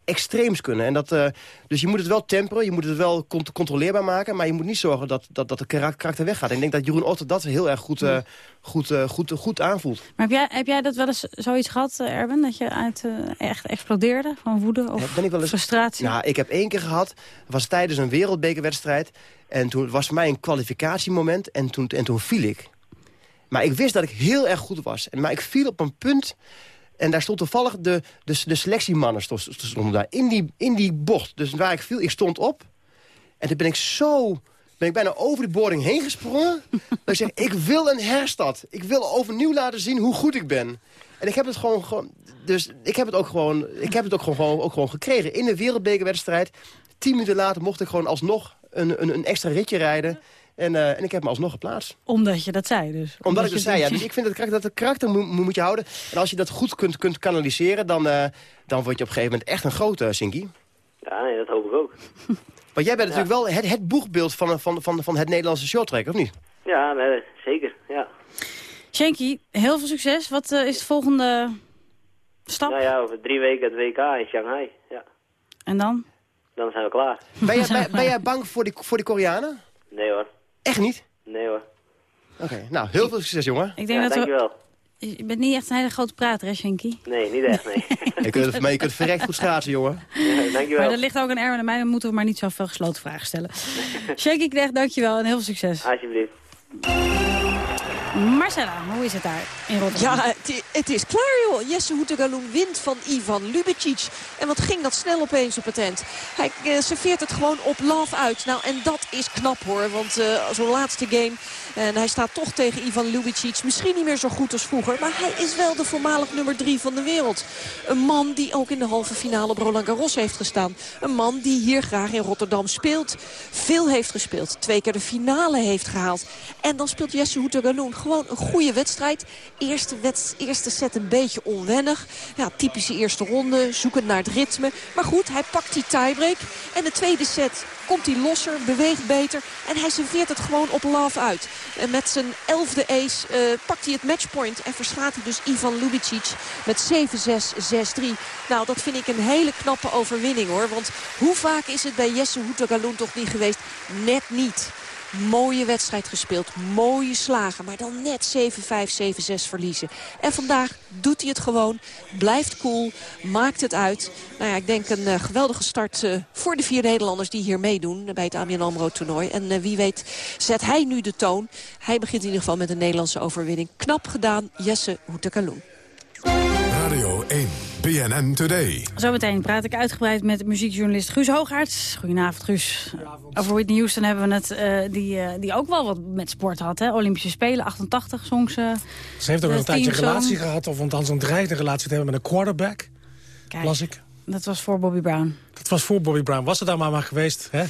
extreems kunnen. En dat, eh, dus je moet het wel temperen, je moet het wel cont- controleerbaar maken... maar je moet niet zorgen dat, dat, dat de karak- karakter weggaat. En ik denk dat Jeroen Otter dat heel erg goed, eh, goed, eh, goed, goed aanvoelt. Maar heb jij, heb jij dat wel eens zoiets gehad, eh, Erben? Dat je uit, echt explodeerde van woede of ben ik wel eens... frustratie? Nou, ik heb één keer gehad. Was tijdens een wereldbekerwedstrijd. En toen was voor mij een kwalificatiemoment. En toen, en toen viel ik. Maar ik wist dat ik heel erg goed was. En, maar ik viel op een punt... En daar stond toevallig de, de, de selectiemannen sto- sto- stonden daar. In die, in die bocht. Dus waar ik viel, ik stond op. En toen ben ik zo... Ben ik bijna over die boarding heen gesprongen. dat ik zeg, ik wil een herstad. Ik wil overnieuw laten zien hoe goed ik ben. En ik heb het gewoon... gewoon dus ik heb het ook gewoon, ik heb het ook gewoon, gewoon, ook gewoon gekregen. In de wereldbekerwedstrijd. Tien minuten later mocht ik gewoon alsnog een, een, een extra ritje rijden. En, eh, en ik heb me alsnog geplaatst. Omdat je dat zei dus. Omdat, ik je dat zei, ja. Dus ik vind dat, karakter- dat het karakter moet, moet je houden. En als je dat goed kunt, kunt kanaliseren, dan, eh, dan word je op een gegeven moment echt een grote Sinky. Ja, nee, dat hoop ik ook. Want jij bent natuurlijk wel het, het boegbeeld van, van, van, van het Nederlandse shorttrack, of niet? Ja, nee, zeker, ja. Heel veel succes. Wat eh, is de volgende stap? Nou ja, over drie weken het WK in Shanghai. Ja, En dan? dan zijn we klaar. Ben jij, ben, ben jij bang voor die, voor die Koreanen? Nee hoor, Echt niet? nee hoor. Oké, nou, heel veel succes, jongen. Ik denk ja, dat we... dankjewel. Je bent niet echt een hele grote prater, hè, Shanky? Nee, niet echt, nee. Je kunt, maar je kunt verrekt goed schaatsen, jongen. Ja, dankjewel. Maar dat ligt ook aan Erwin en mij. Dan moeten we maar niet zoveel gesloten vragen stellen. Shanky Knecht, dankjewel en heel veel succes. Alsjeblieft. Marcella, hoe is het daar in Rotterdam? Ja, het, is klaar joh. Jesse Hoetegaloen wint van Ivan Lubicic. En wat ging dat snel opeens op het eind. Hij eh, serveert het gewoon op love uit. Nou, en dat is knap hoor. Want eh, zo'n laatste game. En hij staat toch tegen Ivan Lubicic. Misschien niet meer zo goed als vroeger. Maar hij is wel de voormalig nummer drie van de wereld. Een man die ook in de halve finale op Roland Garros heeft gestaan. Een man die hier graag in Rotterdam speelt. Veel heeft gespeeld. Twee keer de finale heeft gehaald. En dan speelt Jesse Hoetegaloen gewoon een goede wedstrijd. Eerste, eerste set een beetje onwennig. Ja, typische eerste ronde, zoekend naar het ritme. Maar goed, hij pakt die tiebreak. En de tweede set komt hij losser, beweegt beter. En hij serveert het gewoon op love uit. En met zijn elfde ace eh, pakt hij het matchpoint. En verslaat hij dus Ivan Lubicic met 7-6, 6-3. Nou, dat vind ik een hele knappe overwinning hoor. Want hoe vaak is het bij Jesse Hoetegaloen toch niet geweest? Net niet. Mooie wedstrijd gespeeld, mooie slagen, maar dan net 7-5, 7-6 verliezen. En vandaag doet hij het gewoon, blijft cool, maakt het uit. Nou ja, ik denk een eh, geweldige start eh, voor de vier Nederlanders die hier meedoen bij het ABN AMRO toernooi. En eh, wie weet zet hij nu de toon. Hij begint in ieder geval met een Nederlandse overwinning. Knap gedaan, Jesse Hoetekaloen. Radio 1, BNN Today. Zometeen praat ik uitgebreid met muziekjournalist Guus Hoogaerts. Goedenavond, Guus. Over Whitney Houston hebben we het, eh, die, eh, die ook wel wat met sport had. Hè? Olympische Spelen, 88 songs. eh, Ze heeft ook een tijdje een relatie gehad, of althans een dreigende relatie te hebben met een quarterback. Kijk, Las ik. Dat was voor Bobby Brown. Dat was voor Bobby Brown. Was het daar maar maar geweest, hè?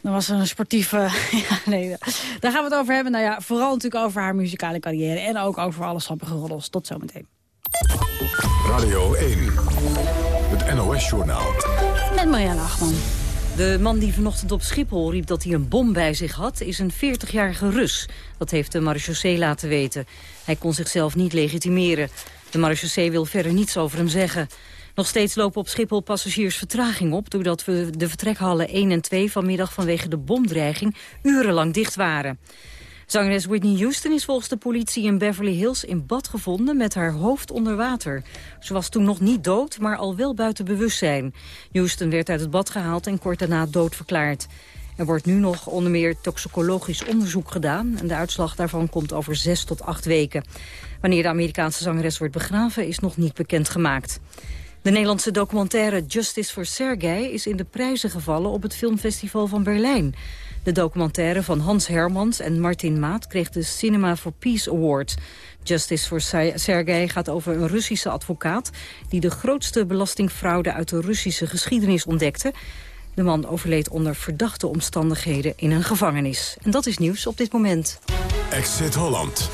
Dat was een sportieve... ja, nee, daar gaan we het over hebben. Nou ja, vooral natuurlijk over haar muzikale carrière. En ook over alle sappige roddels. Tot zometeen. Radio 1, het NOS-journaal. Met Marianne Achman. De man die vanochtend op Schiphol riep dat hij een bom bij zich had... is een 40-jarige Rus. Dat heeft de marechaussee laten weten. Hij kon zichzelf niet legitimeren. De marechaussee wil verder niets over hem zeggen. Nog steeds lopen op Schiphol passagiers vertraging op... doordat we de vertrekhallen 1 en 2 vanmiddag vanwege de bomdreiging... urenlang dicht waren. Zangeres Whitney Houston is volgens de politie in Beverly Hills in bad gevonden met haar hoofd onder water. Ze was toen nog niet dood, maar al wel buiten bewustzijn. Houston werd uit het bad gehaald en kort daarna doodverklaard. Er wordt nu nog onder meer toxicologisch onderzoek gedaan... en de uitslag daarvan komt over zes tot acht weken. Wanneer de Amerikaanse zangeres wordt begraven is nog niet bekendgemaakt. De Nederlandse documentaire Justice for Sergei is in de prijzen gevallen op het filmfestival van Berlijn. De documentaire van Hans Hermans en Martin Maat kreeg de Cinema for Peace Award. Justice for Se- Sergei gaat over een Russische advocaat... die de grootste belastingfraude uit de Russische geschiedenis ontdekte. De man overleed onder verdachte omstandigheden in een gevangenis. En dat is nieuws op dit moment. Exit Holland.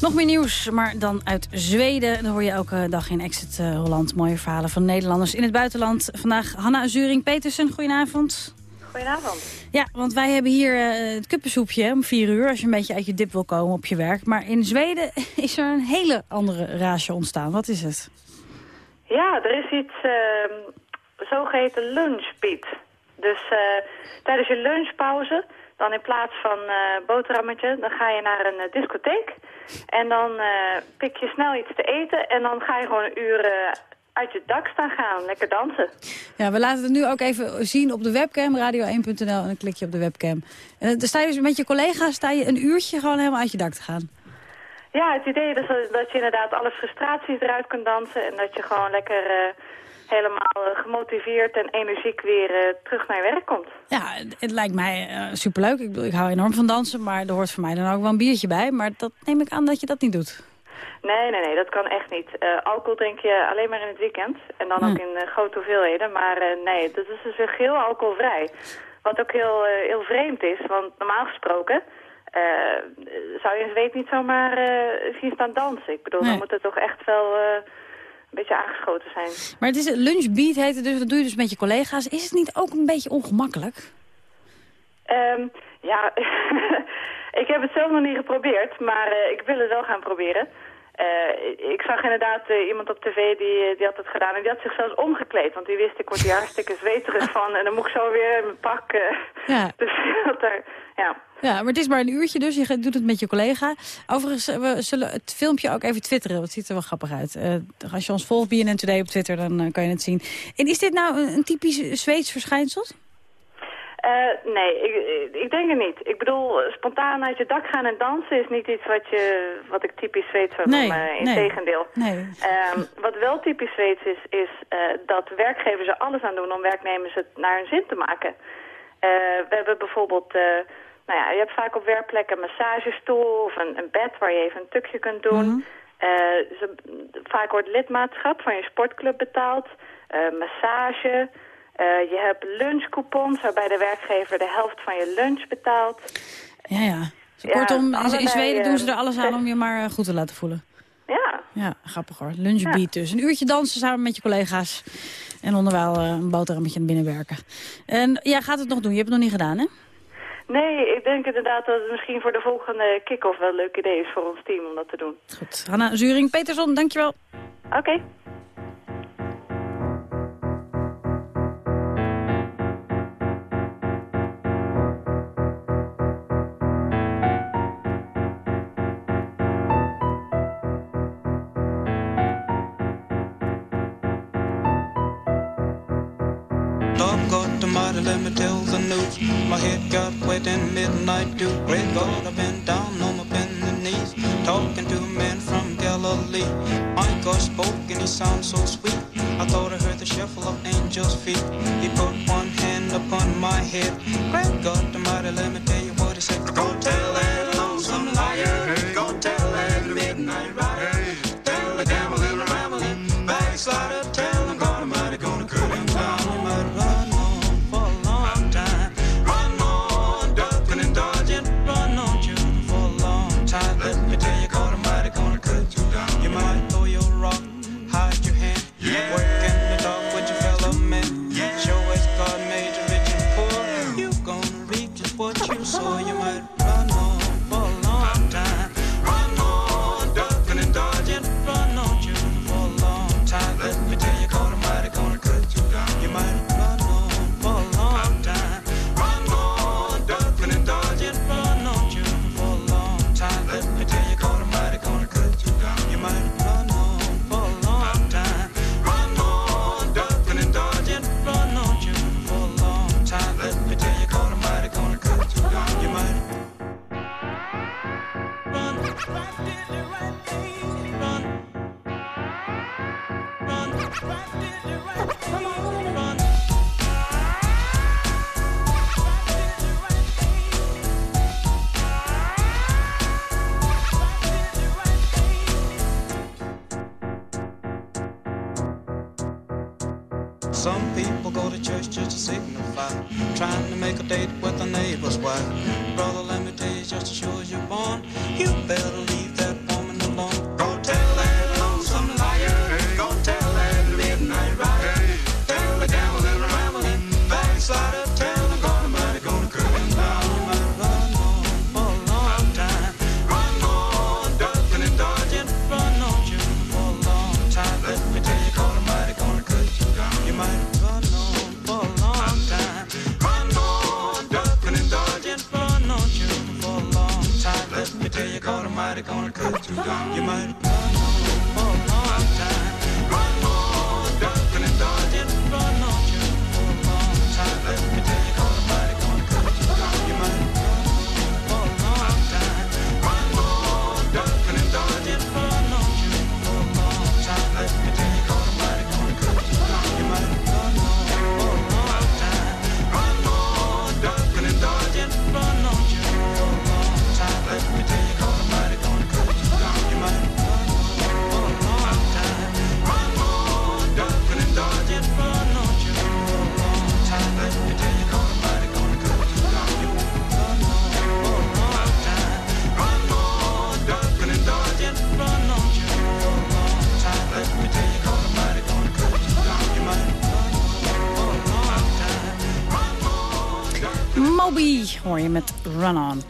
Nog meer nieuws, maar dan uit Zweden. Dan hoor je elke dag in Exit eh, Holland mooie verhalen van Nederlanders in het buitenland. Vandaag Hanna Zuring-Petersen, goedenavond. Goedenavond. Ja, want wij hebben hier eh, het kuppensoepje om vier uur... als je een beetje uit je dip wil komen op je werk. Maar in Zweden is er een hele andere raasje ontstaan. Wat is het? Ja, er is iets ehm zogeheten lunchbeat. Dus eh, tijdens je lunchpauze, dan in plaats van eh boterhammetje, dan ga je naar een discotheek. En dan pik je snel iets te eten en dan ga je gewoon een uur uit je dak staan gaan, lekker dansen. Ja, we laten het nu ook even zien op de webcam, radio1.nl. En dan klik je op de webcam. En dan sta je dus met je collega's sta je een uurtje gewoon helemaal uit je dak te gaan. Ja, het idee is dat, je inderdaad alle frustraties eruit kunt dansen en dat je gewoon lekker eh, helemaal eh, gemotiveerd en energiek weer eh, terug naar je werk komt. Ja, het, lijkt mij eh, superleuk. Ik, bedoel, ik hou enorm van dansen, maar er hoort voor mij dan ook wel een biertje bij. Maar dat neem ik aan dat je dat niet doet. Nee, nee, nee, dat kan echt niet. Eh, alcohol drink je alleen maar in het weekend. En dan Hm. ook in eh, grote hoeveelheden. Maar eh, nee, dat is dus weer geheel alcoholvrij. Wat ook heel, heel vreemd is, want normaal gesproken... zou je een zweet niet zomaar zien staan dansen. Ik bedoel, Nee. dan moet het toch echt wel een beetje aangeschoten zijn. Maar het is lunchbeat heet het dus, dat doe je dus met je collega's. Is het niet ook een beetje ongemakkelijk? Ehm, ja, ik heb het zelf nog niet geprobeerd, maar ik wil het wel gaan proberen. Eh, ik zag inderdaad eh, iemand op tv die, eh, die had het gedaan en die had zich zelfs omgekleed. Want die wist, ik word hier hartstikke zweterig van en dan moet ik zo weer in mijn pak. Ja. dus dat er, ja. Ja, maar het is maar een uurtje, dus je doet het met je collega. Overigens, we zullen het filmpje ook even twitteren. Het ziet er wel grappig uit. Als je ons volgt, BNN Today op Twitter, dan kan je het zien. En is dit nou een, een typisch Zweeds verschijnsel? Eh, nee, ik, ik denk het niet. Ik bedoel, eh, spontaan uit je dak gaan en dansen is niet iets wat, je, wat ik typisch Zweeds zou Nee, noemen. nee. Integendeel. Nee. Ehm, wat wel typisch Zweeds is, is eh, dat werkgevers er alles aan doen om werknemers het naar hun zin te maken. Eh, we hebben bijvoorbeeld, eh, nou ja, je hebt vaak op werkplekken een massagestoel of een, een bed waar je even een tukje kunt doen. Eh, ze, vaak wordt lidmaatschap van je sportclub betaald, eh, massage. Eh, je hebt lunchcoupons waarbij de werkgever de helft van je lunch betaalt. Ja, ja. Ja, Kortom, in- Zweden doen ze er eh, alles aan om je maar eh, goed te laten voelen. Ja. Ja, grappig hoor. Lunchbeat dus. Een uurtje dansen samen met je collega's. En onderwijl eh, een boterhammetje naar binnen werken. En ja, gaat het nog doen? Je hebt het nog niet gedaan, hè? Nee, ik denk inderdaad dat het misschien voor de volgende kick-off wel een leuk idee is voor ons team om dat te doen. Goed. Hanna Zuring, Peterson, dankjewel. Oké. on the bench. Run On.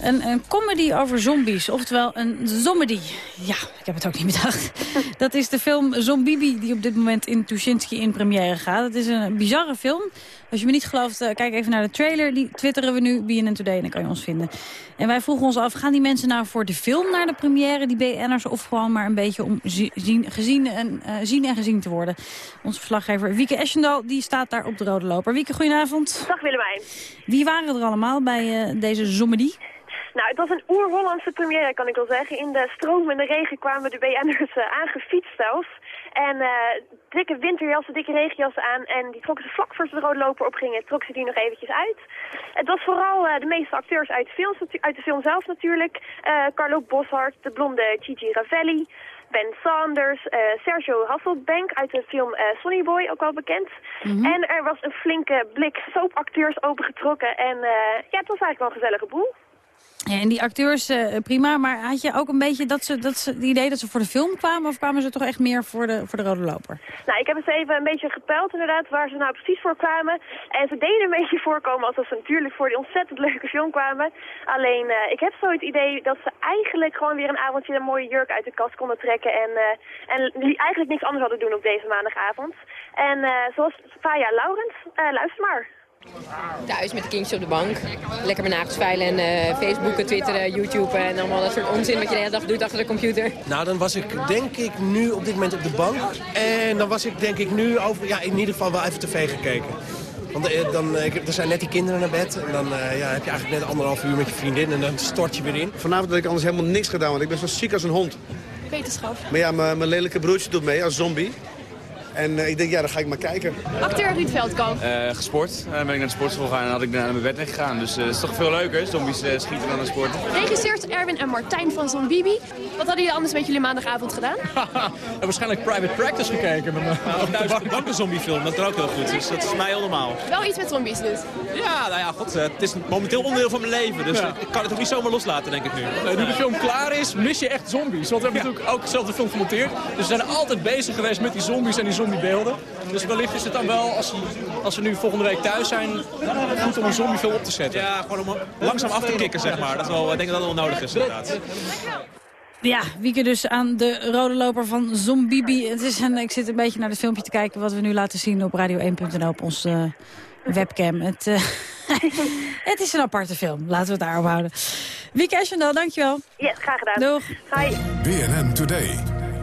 Een, een comedy over zombies, oftewel een zombie. Ja, ik heb het ook niet bedacht. Dat is de film Zombibi die op dit moment in Tuschinski in première gaat. Het is een bizarre film. Als je me niet gelooft, eh, kijk even naar de trailer. Die twitteren we nu, BNN Today, en dan kan je ons vinden. En wij vroegen ons af, gaan die mensen nou voor de film naar de première, die BN'ers... of gewoon maar een beetje om zien, gezien, en, uh, zien en gezien te worden? Onze verslaggever Wieke Eschendal, die staat daar op de rode loper. Wieke, goedenavond. Dag Willemijn. Wie waren er allemaal bij uh, deze zombie? Nou, het was een oer-Hollandse première, kan ik wel zeggen. In de stroom en de regen kwamen de BN'ers uh, aangefietst zelfs. En uh, dikke winterjassen, dikke regenjassen aan. En die trokken ze vlak voor ze de rode loper opgingen, trokken ze die nog eventjes uit. Het was vooral uh, de meeste acteurs uit de, film, uit de film zelf natuurlijk. Carlo Boshart, de blonde Gigi Ravelli. Ben Sanders, uh, Sergio Hasselbank uit de film uh, Sonny Boy, ook wel bekend. Mm -hmm. En er was een flinke blik soapacteurs opengetrokken. En uh, ja, het was eigenlijk wel een gezellige boel. Ja, en die acteurs, uh, prima, maar had je ook een beetje dat ze, dat ze, het idee dat ze voor de film kwamen... of kwamen ze toch echt meer voor de, voor de rode loper? Nou, ik heb eens even een beetje gepeld inderdaad waar ze nou precies voor kwamen. En ze deden een beetje voorkomen alsof ze natuurlijk voor die ontzettend leuke film kwamen. Alleen, uh, ik heb zo het idee dat ze eigenlijk gewoon weer een avondje een mooie jurk uit de kast konden trekken... en, uh, en eigenlijk niks anders hadden doen op deze maandagavond. En zoals Faya Laurens, luister maar. Thuis met de kindjes op de bank. Lekker mijn nagels veilen en uh, Facebooken, Twitteren, YouTube en allemaal dat soort onzin wat je de hele dag doet achter de computer. Nou, dan was ik denk ik nu op dit moment op de bank. En dan was ik denk ik nu over, ja, in ieder geval wel even tv gekeken. Want uh, dan, uh, er zijn net die kinderen naar bed. En dan uh, ja, heb je eigenlijk net anderhalf uur met je vriendin en dan stort je weer in. Vanavond had ik anders helemaal niks gedaan, want ik ben zo ziek als een hond. Wetenschap. Maar ja, mijn lelijke broertje doet mee als zombie. En uh, ik denk, ja, dan ga ik maar kijken. Acteur Ruud Veldkamp. Uh, gesport. Dan uh, ben ik naar de sportschool gegaan en had ik naar mijn bed weggegaan. Dus het is toch veel leuker, zombies schieten dan de sporten. Regisseurs Erwin en Martijn van Zombibi. Wat hadden jullie anders met jullie maandagavond gedaan? waarschijnlijk Private Practice gekeken. Maar, uh, thuis de bank een zombiefilm, dat is ook heel goed. Dus dat is mij heel normaal. Wel iets met zombies dus? Ja, nou ja, god, het is momenteel onderdeel van mijn leven. Dus ja. ik kan het ook niet zomaar loslaten, denk ik nu. nu de film klaar is, mis je echt zombies. Want we hebben ja. natuurlijk ook dezelfde film gemonteerd. Dus we zijn altijd bezig geweest met die zombies en die zombiebeelden. Dus wellicht is het dan wel, als, als we nu volgende week thuis zijn, goed om een zombiefilm op te zetten. Ja, gewoon om langzaam af te kicken, zeg maar. Dat is wel, ik denk dat dat wel nodig is, inderdaad. Ja, Wieke dus aan de rode loper van Zombibi. Het is een, ik zit een beetje naar het filmpje te kijken wat we nu laten zien op radio1.nl op onze uh, webcam. Het, uh, het is een aparte film, laten we het daarop houden. Wieke Eschendal, dankjewel. Ja, graag gedaan. Doeg. Hi. BNN Today.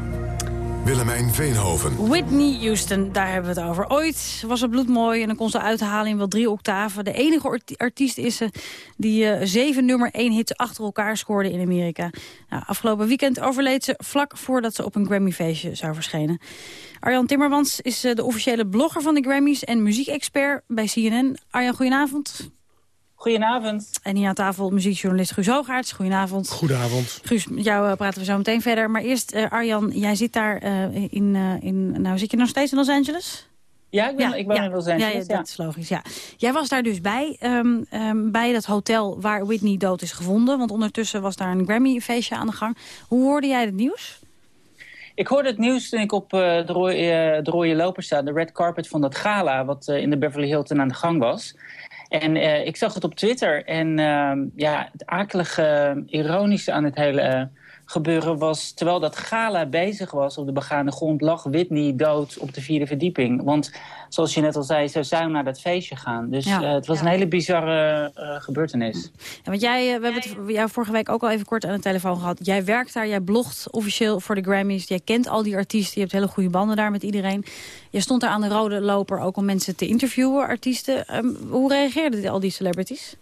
Willemijn Veenhoven. Whitney Houston, daar hebben we het over. Ooit was het bloedmooi en dan kon ze uithalen in wel drie octaven. De enige artiest is ze die uh, zeven nummer één hits achter elkaar scoorde in Amerika. Nou, afgelopen weekend overleed ze vlak voordat ze op een Grammy-feestje zou verschijnen. Arjan Timmermans is uh, de officiële blogger van de Grammys en muziekexpert bij CNN. Arjan, goedenavond. Goedenavond. En hier aan tafel muziekjournalist Guus Hoogaerts. Goedenavond. Goedenavond. Guus, met jou uh, praten we zo meteen verder. Maar eerst, uh, Arjan, jij zit daar uh, in, in... Nou, zit je nog steeds in Los Angeles? Ja, ik, ben, ja, ik woon ja, in Los Angeles. Ja, ja, dat is logisch, ja. Jij was daar dus bij, um, um, bij dat hotel waar Whitney dood is gevonden. Want ondertussen was daar een Grammy-feestje aan de gang. Hoe hoorde jij het nieuws? Ik hoorde het nieuws toen ik op uh, de, rode, uh, de rode loper sta, de red carpet van dat gala... wat uh, in de Beverly Hilton aan de gang was. En uh, ik zag het op Twitter. En uh, ja, het akelige, ironische aan het hele uh, gebeuren was... terwijl dat gala bezig was op de begaande grond... lag Whitney dood op de vierde verdieping. Want zoals je net al zei, ze zou naar dat feestje gaan. Dus ja, het was ja. een hele bizarre gebeurtenis. Ja, want jij, we hebben het jou vorige week ook al even kort aan de telefoon gehad. Jij werkt daar, jij blogt officieel voor de Grammys. Jij kent al die artiesten, je hebt hele goede banden daar met iedereen. Je stond daar aan de rode loper ook om mensen te interviewen, artiesten. Um, hoe reageerden al die celebrities?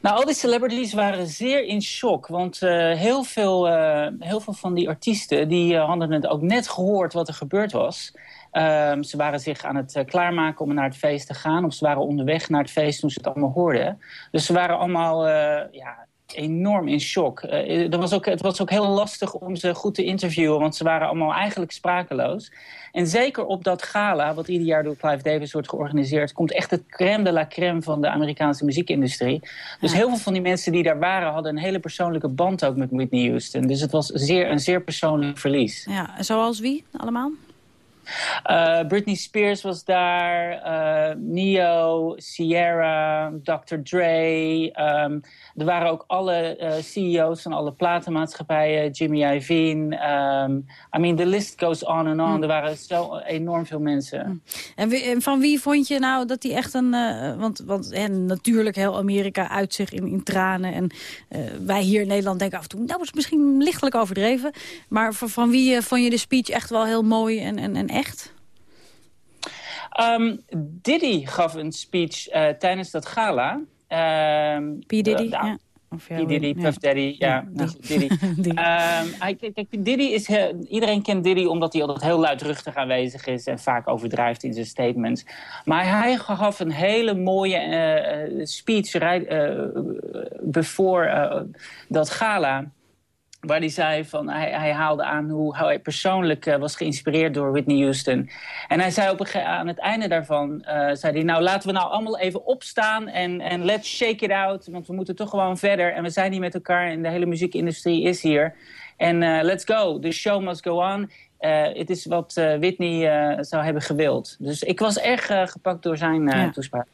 Nou, al die celebrities waren zeer in shock. Want uh, heel, veel, uh, heel veel van die artiesten die, uh, hadden het ook net gehoord wat er gebeurd was. Um, ze waren zich aan het klaarmaken om naar het feest te gaan. Of ze waren onderweg naar het feest toen ze het allemaal hoorden. Dus ze waren allemaal ja, enorm in shock. Was ook, het was ook heel lastig om ze goed te interviewen, want ze waren allemaal eigenlijk sprakeloos. En zeker op dat gala, wat ieder jaar door Clive Davis wordt georganiseerd... komt echt het crème de la crème van de Amerikaanse muziekindustrie. Dus heel veel van die mensen die daar waren... hadden een hele persoonlijke band ook met Whitney Houston. Dus het was zeer, een zeer persoonlijk verlies. Ja, zoals wie allemaal? Uh, Britney Spears was daar, uh, Neo, Sierra, Dr. Dre. Um, er waren ook alle uh, CEO's van alle platenmaatschappijen, Jimmy Iovine. Um, I mean, the list goes on and on. Mm. Er waren zo enorm veel mensen. Mm. En, wie, en, van wie vond je nou dat hij echt een... want want en natuurlijk heel Amerika uit zich in, in tranen. En wij hier in Nederland denken af en toe... dat was misschien lichtelijk overdreven. Maar van, van wie vond je de speech echt wel heel mooi en, en, en echt? Um, Diddy gaf een speech tijdens dat gala. Um, P. Diddy, uh, ja. Of ja, P. Diddy, Puff. Daddy, ja. ja Diddy. Um, hij, kijk, Diddy is, heel, iedereen kent Diddy omdat hij altijd heel luidruchtig aanwezig is... en vaak overdrijft in zijn statements. Maar hij gaf een hele mooie uh, speech voor dat gala waar hij zei van hij, hij haalde aan hoe, hoe hij persoonlijk uh, was geïnspireerd door Whitney Houston. En hij zei op een, aan het einde daarvan, uh, zei hij, nou laten we nou allemaal even opstaan en, en let's shake it out, want we moeten toch gewoon verder. En we zijn hier met elkaar en de hele muziekindustrie is hier. En uh, let's go, the show must go on. Het is wat Whitney zou hebben gewild. Dus ik was erg gepakt door zijn ja. toespraak.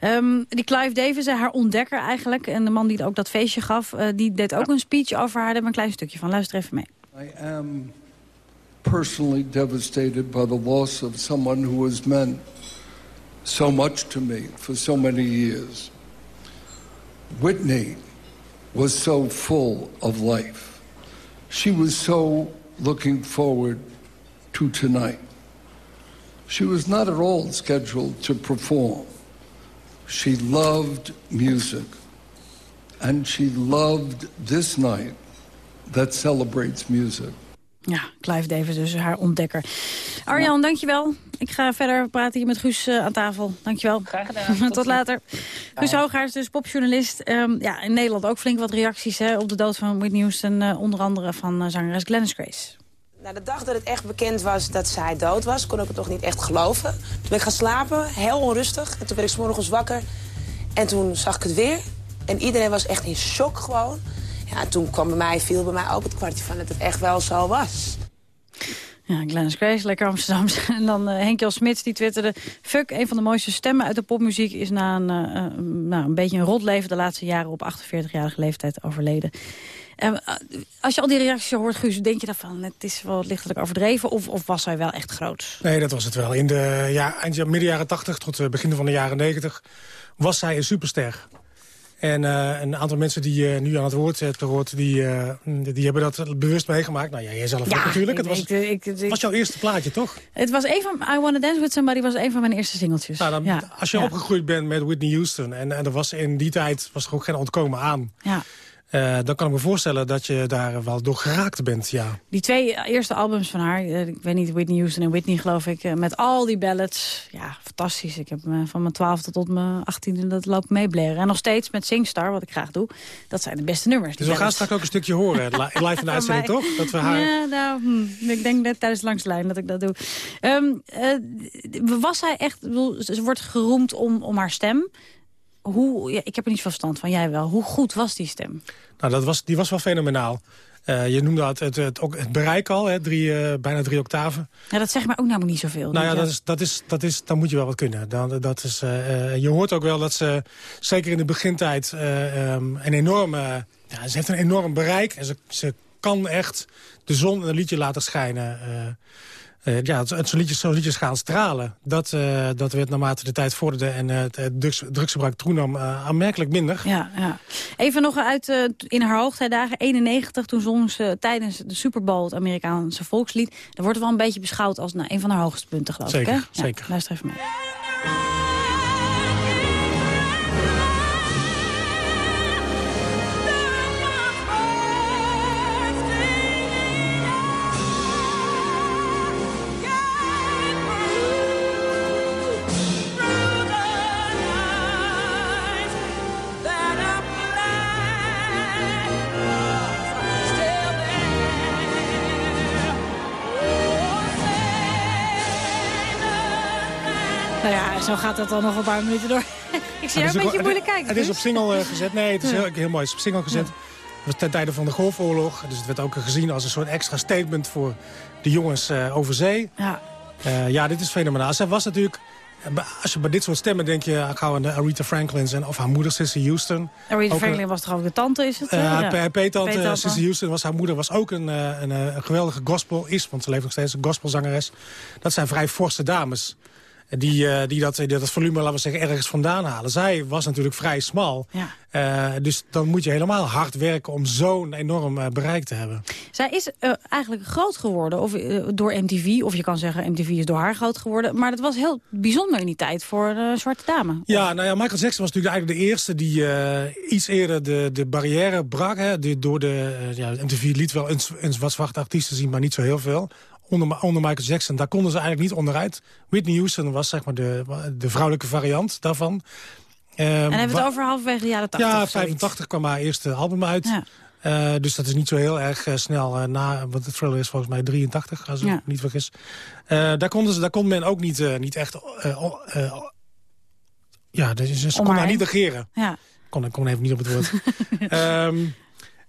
Um, die Clive Davis, haar ontdekker eigenlijk, en de man die ook dat feestje gaf... Uh, die deed ook een speech over haar. Daar hebben een klein stukje van. Luister even mee. I am personally devastated by the loss of someone who has meant so much to me for so many years. Whitney was so full of life. She was so looking forward to tonight. She was not at all scheduled to perform. She loved music. And she loved this night that celebrates music. Ja, Clive Davis, dus haar ontdekker. Arjan, ja. dankjewel. Ik ga verder praten hier met Guus uh, aan tafel. Dankjewel. Graag gedaan. Tot, Tot later. Guus Hoogaerts, dus popjournalist. Um, ja, in Nederland ook flink wat reacties hè, op de dood van Whitney Houston. Uh, onder andere van uh, zangeres Glennis Grace. Nou, de dag dat het echt bekend was dat zij dood was, kon ik het toch niet echt geloven. Toen ben ik gaan slapen, heel onrustig. En toen werd ik 's morgens wakker. En toen zag ik het weer. En iedereen was echt in shock gewoon. Ja, toen kwam bij mij, viel bij mij ook het kwartje van dat het echt wel zo was. Ja, Glennis Grace, lekker Amsterdam. En dan uh, Henk Jan Smits, die twitterde... Fuck, een van de mooiste stemmen uit de popmuziek... is na een, uh, nou, een beetje een rot leven de laatste jaren... op 48-jarige leeftijd overleden. Uh, als je al die reacties hoort, Guus, denk je dan van... het is wel lichtelijk overdreven of, of was hij wel echt groot? Nee, dat was het wel. In de ja, eind, midden jaren 80 tot begin van de jaren 90 was zij een superster. En uh, een aantal mensen die je uh, nu aan het woord hebt gehoord... Die, uh, die hebben dat bewust meegemaakt. Nou ja, jij zelf ja, natuurlijk. Het was, ik, ik, ik, was jouw eerste plaatje, toch? Het was een van... I Wanna Dance With Somebody was een van mijn eerste singeltjes. Nou, dan, ja. Als je ja. opgegroeid bent met Whitney Houston... en, en er was in die tijd was er ook geen ontkomen aan... Ja. Uh, dan kan ik me voorstellen dat je daar wel door geraakt bent, ja. Die twee eerste albums van haar, uh, ik weet niet, Whitney Houston en Whitney geloof ik... Uh, met al die ballads, ja, fantastisch. Ik heb van mijn twaalfde tot mijn achttiende dat lopen meebleren. En nog steeds met Singstar, wat ik graag doe. Dat zijn de beste nummers. Dus we gaan straks ook een stukje horen, live in de uitzending, toch? Dat we haar... Ja, nou, hm, ik denk net tijdens langs de lijn dat ik dat doe. Um, was zij echt, ze wordt geroemd om, om haar stem... Hoe, ja, ik heb er niet verstand van, jij wel. Hoe goed was die stem? Nou, dat was, die was wel fenomenaal. Uh, je noemde het, het, het, het bereik al, hè, drie, uh, bijna drie octaven. Ja, dat zegt maar ook namelijk niet zoveel. Nou ja, dat is, dat is, dat is, dan moet je wel wat kunnen. Dan, dat is, uh, je hoort ook wel dat ze, zeker in de begintijd, um, een enorme... Ja, ze heeft een enorm bereik en ze, ze kan echt de zon in een liedje laten schijnen... Uh, ja, het, zo'n liedjes, zo liedjes gaan stralen. Dat, uh, dat werd naarmate de tijd vorderde en uh, het drugs, drugsgebruik toenam aanmerkelijk minder. Ja, ja. Even nog uit in haar hoogtijdagen, 91, toen zong ze tijdens de Super Bowl het Amerikaanse volkslied. Dat wordt wel een beetje beschouwd als nou, een van haar hoogste punten, geloof zeker, ik. Hè? Ja, zeker. Luister even mee. Zo gaat het dan nog een paar minuten door. ik zie jou een beetje moeilijk kijken. Het is op single uh, gezet. Nee, het is heel, heel mooi. Het is op single gezet. Het was ten tijde van de Golfoorlog. Dus het werd ook gezien als een soort extra statement voor de jongens uh, over zee. Ja. Eh, ja, dit is fenomenaal. Zij was natuurlijk... eh, Als je bij dit soort stemmen denk je gauw aan de Aretha Franklin en of haar moeder Sissy Houston. Aretha Ook Franklin een- was toch ook de tante, is het? Eh, Ja. eh, Sissy Houston, was haar moeder was ook een, eh, een, eh, een geweldige gospel, is, want ze leeft nog steeds, een gospelzangeres. Dat zijn vrij forse dames. Die, eh, die, dat, die dat volume, laten we zeggen, ergens vandaan halen. Zij was natuurlijk vrij smal. Ja. Eh, dus dan moet je helemaal hard werken om zo'n enorm eh, bereik te hebben. Zij is eigenlijk groot geworden of, door MTV. Of je kan zeggen, MTV is door haar groot geworden. Maar dat was heel bijzonder in die tijd voor een zwarte dame. Ja, nou ja, Michael Jackson was natuurlijk eigenlijk de eerste die iets eerder de, de barrière brak. Hè, die door de, ja, MTV liet wel een, een wat zwarte artiesten zien, maar niet zo heel veel. Onder, onder Michael Jackson, daar konden ze eigenlijk niet onderuit. Whitney Houston was zeg maar de, de vrouwelijke variant daarvan. Ehm, en hebben we het over halverwege de jaren 80 Ja, of zoiets. 85 kwam haar eerste album uit. Ja. Eh, dus dat is niet zo heel erg eh, snel eh, na, want de thriller is volgens mij 83, als ik Ja. me niet vergis. Daar, konden ze, daar kon men ook niet, niet echt... ja, dus ze kon haar niet negeren. Ja. Kon, kom even niet op het woord. Ehm,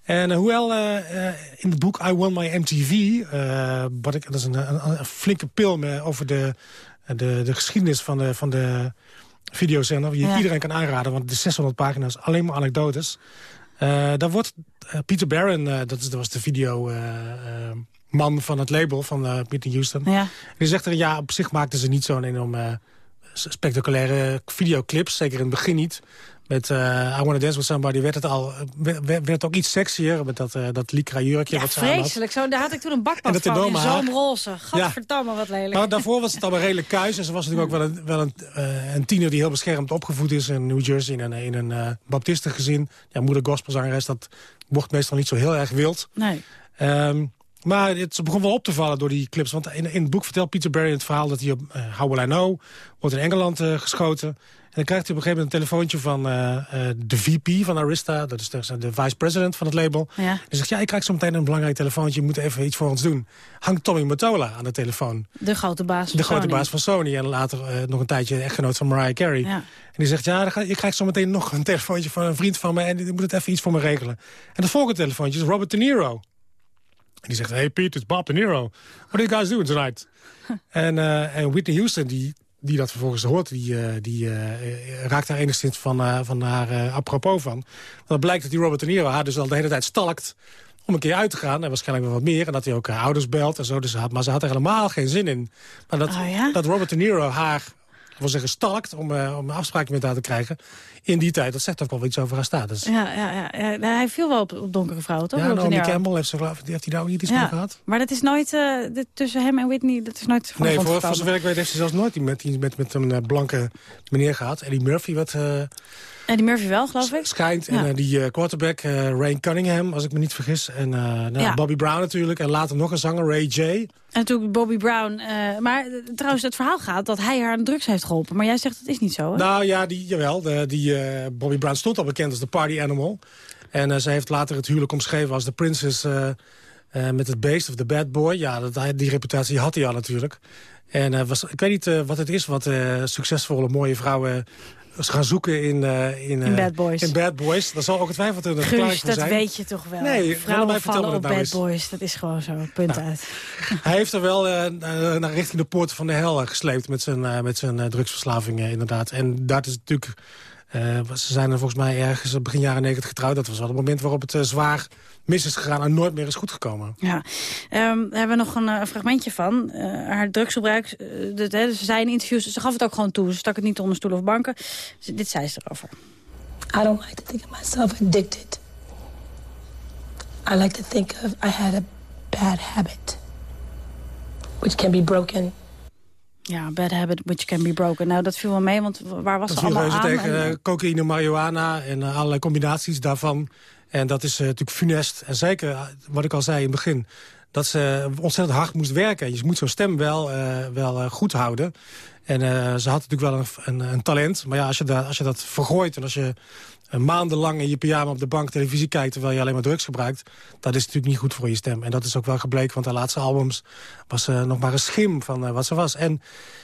en eh, hoewel eh, eh, in het boek I Won My MTV... wat ik, dat is een, een, een flinke pil me over de, de, de geschiedenis van de, van de videozender... die Ja. iedereen kan aanraden, want de 600 pagina's alleen maar anekdotes. Daar wordt Peter Barron, dat, is, dat was de video... man van het label van eh Whitney Houston. Ja. Die zegt er, ja, op zich maakten ze niet zo'n enorm spectaculaire videoclips. Zeker in het begin niet. Met eh I Wanna Dance With Somebody werd het al werd, werd het ook iets sexier. Met dat, eh dat lycra jurkje Ja, wat vreselijk. Zo, daar had ik toen een dat van in zo'n roze. Gadverdamme, wat lelijk. Maar daarvoor was het allemaal redelijk kuis. En ze was natuurlijk ook wel een, wel een, eh, een tiener die heel beschermd opgevoed is in New Jersey. In een, in een eh, baptistengezin. Ja, moeder gospelzangeres, dat wordt meestal niet zo heel erg wild. Nee. Ehm, maar het begon wel op te vallen door die clips. Want in, in het boek vertelt Peter Barry het verhaal dat hij op eh, How Will I Know... wordt in Engeland eh, geschoten. En dan krijgt hij op een gegeven moment een telefoontje van eh, de VP van Arista. Dat is de, de vice-president van het label. Ja. Die zegt, ja, ik krijg zo meteen een belangrijk telefoontje. Je moet even iets voor ons doen. Hangt Tommy Mottola aan de telefoon. De grote baas van De grote Sony. baas van Sony. En later nog een tijdje echtgenoot van Mariah Carey. Ja. En die zegt, ja, ga, je krijgt zo meteen nog een telefoontje van een vriend van me. En die moet het even iets voor me regelen. En het volgende telefoontje is Robert De Niro. En die zegt, hey Pete, it's Bob De Niro. What are you guys doing tonight? en, eh, en Whitney Houston, die, die dat vervolgens hoort... die, eh, die eh, raakt daar enigszins van, van haar apropos van. Want het blijkt dat die Robert De Niro haar dus al de hele tijd stalkt... om een keer uit te gaan en waarschijnlijk wel wat meer. En dat hij ook haar ouders belt en zo. Dus had, maar ze had er helemaal geen zin in. Maar dat, Oh ja? dat Robert De Niro haar ik wil zeggen, stalkt om, eh, om een afspraakje met haar te krijgen. In die tijd, dat zegt ook wel iets over haar status. Ja, ja, ja. Hij viel wel op, op donkere vrouwen, toch? Ja, Naomi? Campbell heeft, ze, ik- heeft hij daar ook iets Ja, mee gehad? Maar dat is nooit, eh, dit- tussen hem en Whitney, dat is nooit van Nee, voor, voor zover ik weet heeft ze zelfs nooit met, die- met, met een eh, blanke meneer gehad. Eddie Murphy, wat eh, Eddie Murphy wel, geloof ik. schijnt. Ja. En eh, die eh, quarterback, eh Ray Cunningham, als ik me niet vergis. En nou, Ja. Bobby Brown natuurlijk. En later nog een zanger, Ray J. En natuurlijk Bobby Brown. maar trouwens, het verhaal gaat dat hij haar aan drugs heeft geholpen. Maar jij zegt dat is niet zo, hè? Nou ja, die, jawel. De, die, Bobby Brown stond al bekend als de party animal. En ze heeft later het huwelijk omschreven als de princess met het beest of de bad boy. Ja, dat, die reputatie had hij al natuurlijk. En was, ik weet niet wat het is, wat succesvolle, mooie vrouwen gaan zoeken in, eh, in, In eh, Bad Boys. In Bad Boys. Dat zal ook het twijfel een verklaring voor dat zijn. weet je toch wel. Nee, Vrouwen mij vallen op nou bad eens. boys. Dat is gewoon zo. Punt uit. Hij heeft er wel eh, naar richting de poorten van de hel gesleept met zijn, met zijn drugsverslaving eh, inderdaad. En dat is natuurlijk... eh, ze zijn er volgens mij ergens begin jaren negentig getrouwd. Dat was wel het moment waarop het eh, zwaar mis is gegaan en nooit meer is goed gekomen. Ja, Ehm, daar hebben we nog een eh, fragmentje van. Eh, haar drugsgebruik, eh, dat, hè, ze zei in interviews, ze gaf het ook gewoon toe. Ze stak het niet onder stoelen of banken. Dus dit zei ze erover. I don't like to think of myself addicted. I like to think of I had a bad habit, which can be broken. Ja, bad habit which can be broken. Nou, dat viel wel mee, want waar was Dat ze allemaal aan? tegen En, eh, cocaïne, marihuana en eh, allerlei combinaties daarvan. En dat is eh, natuurlijk funest. En zeker, eh, wat ik al zei in het begin... dat ze ontzettend hard moest werken. Je moet zo'n stem wel, eh, wel eh, goed houden. En eh, ze had natuurlijk wel een, een, een talent. Maar ja, als je, daar, als je dat vergooit en als je eh, maandenlang in je pyjama op de bank televisie kijkt... terwijl je alleen maar drugs gebruikt... dat is natuurlijk niet goed voor je stem. En dat is ook wel gebleken, want haar laatste albums... was eh, nog maar een schim van eh, wat ze was. En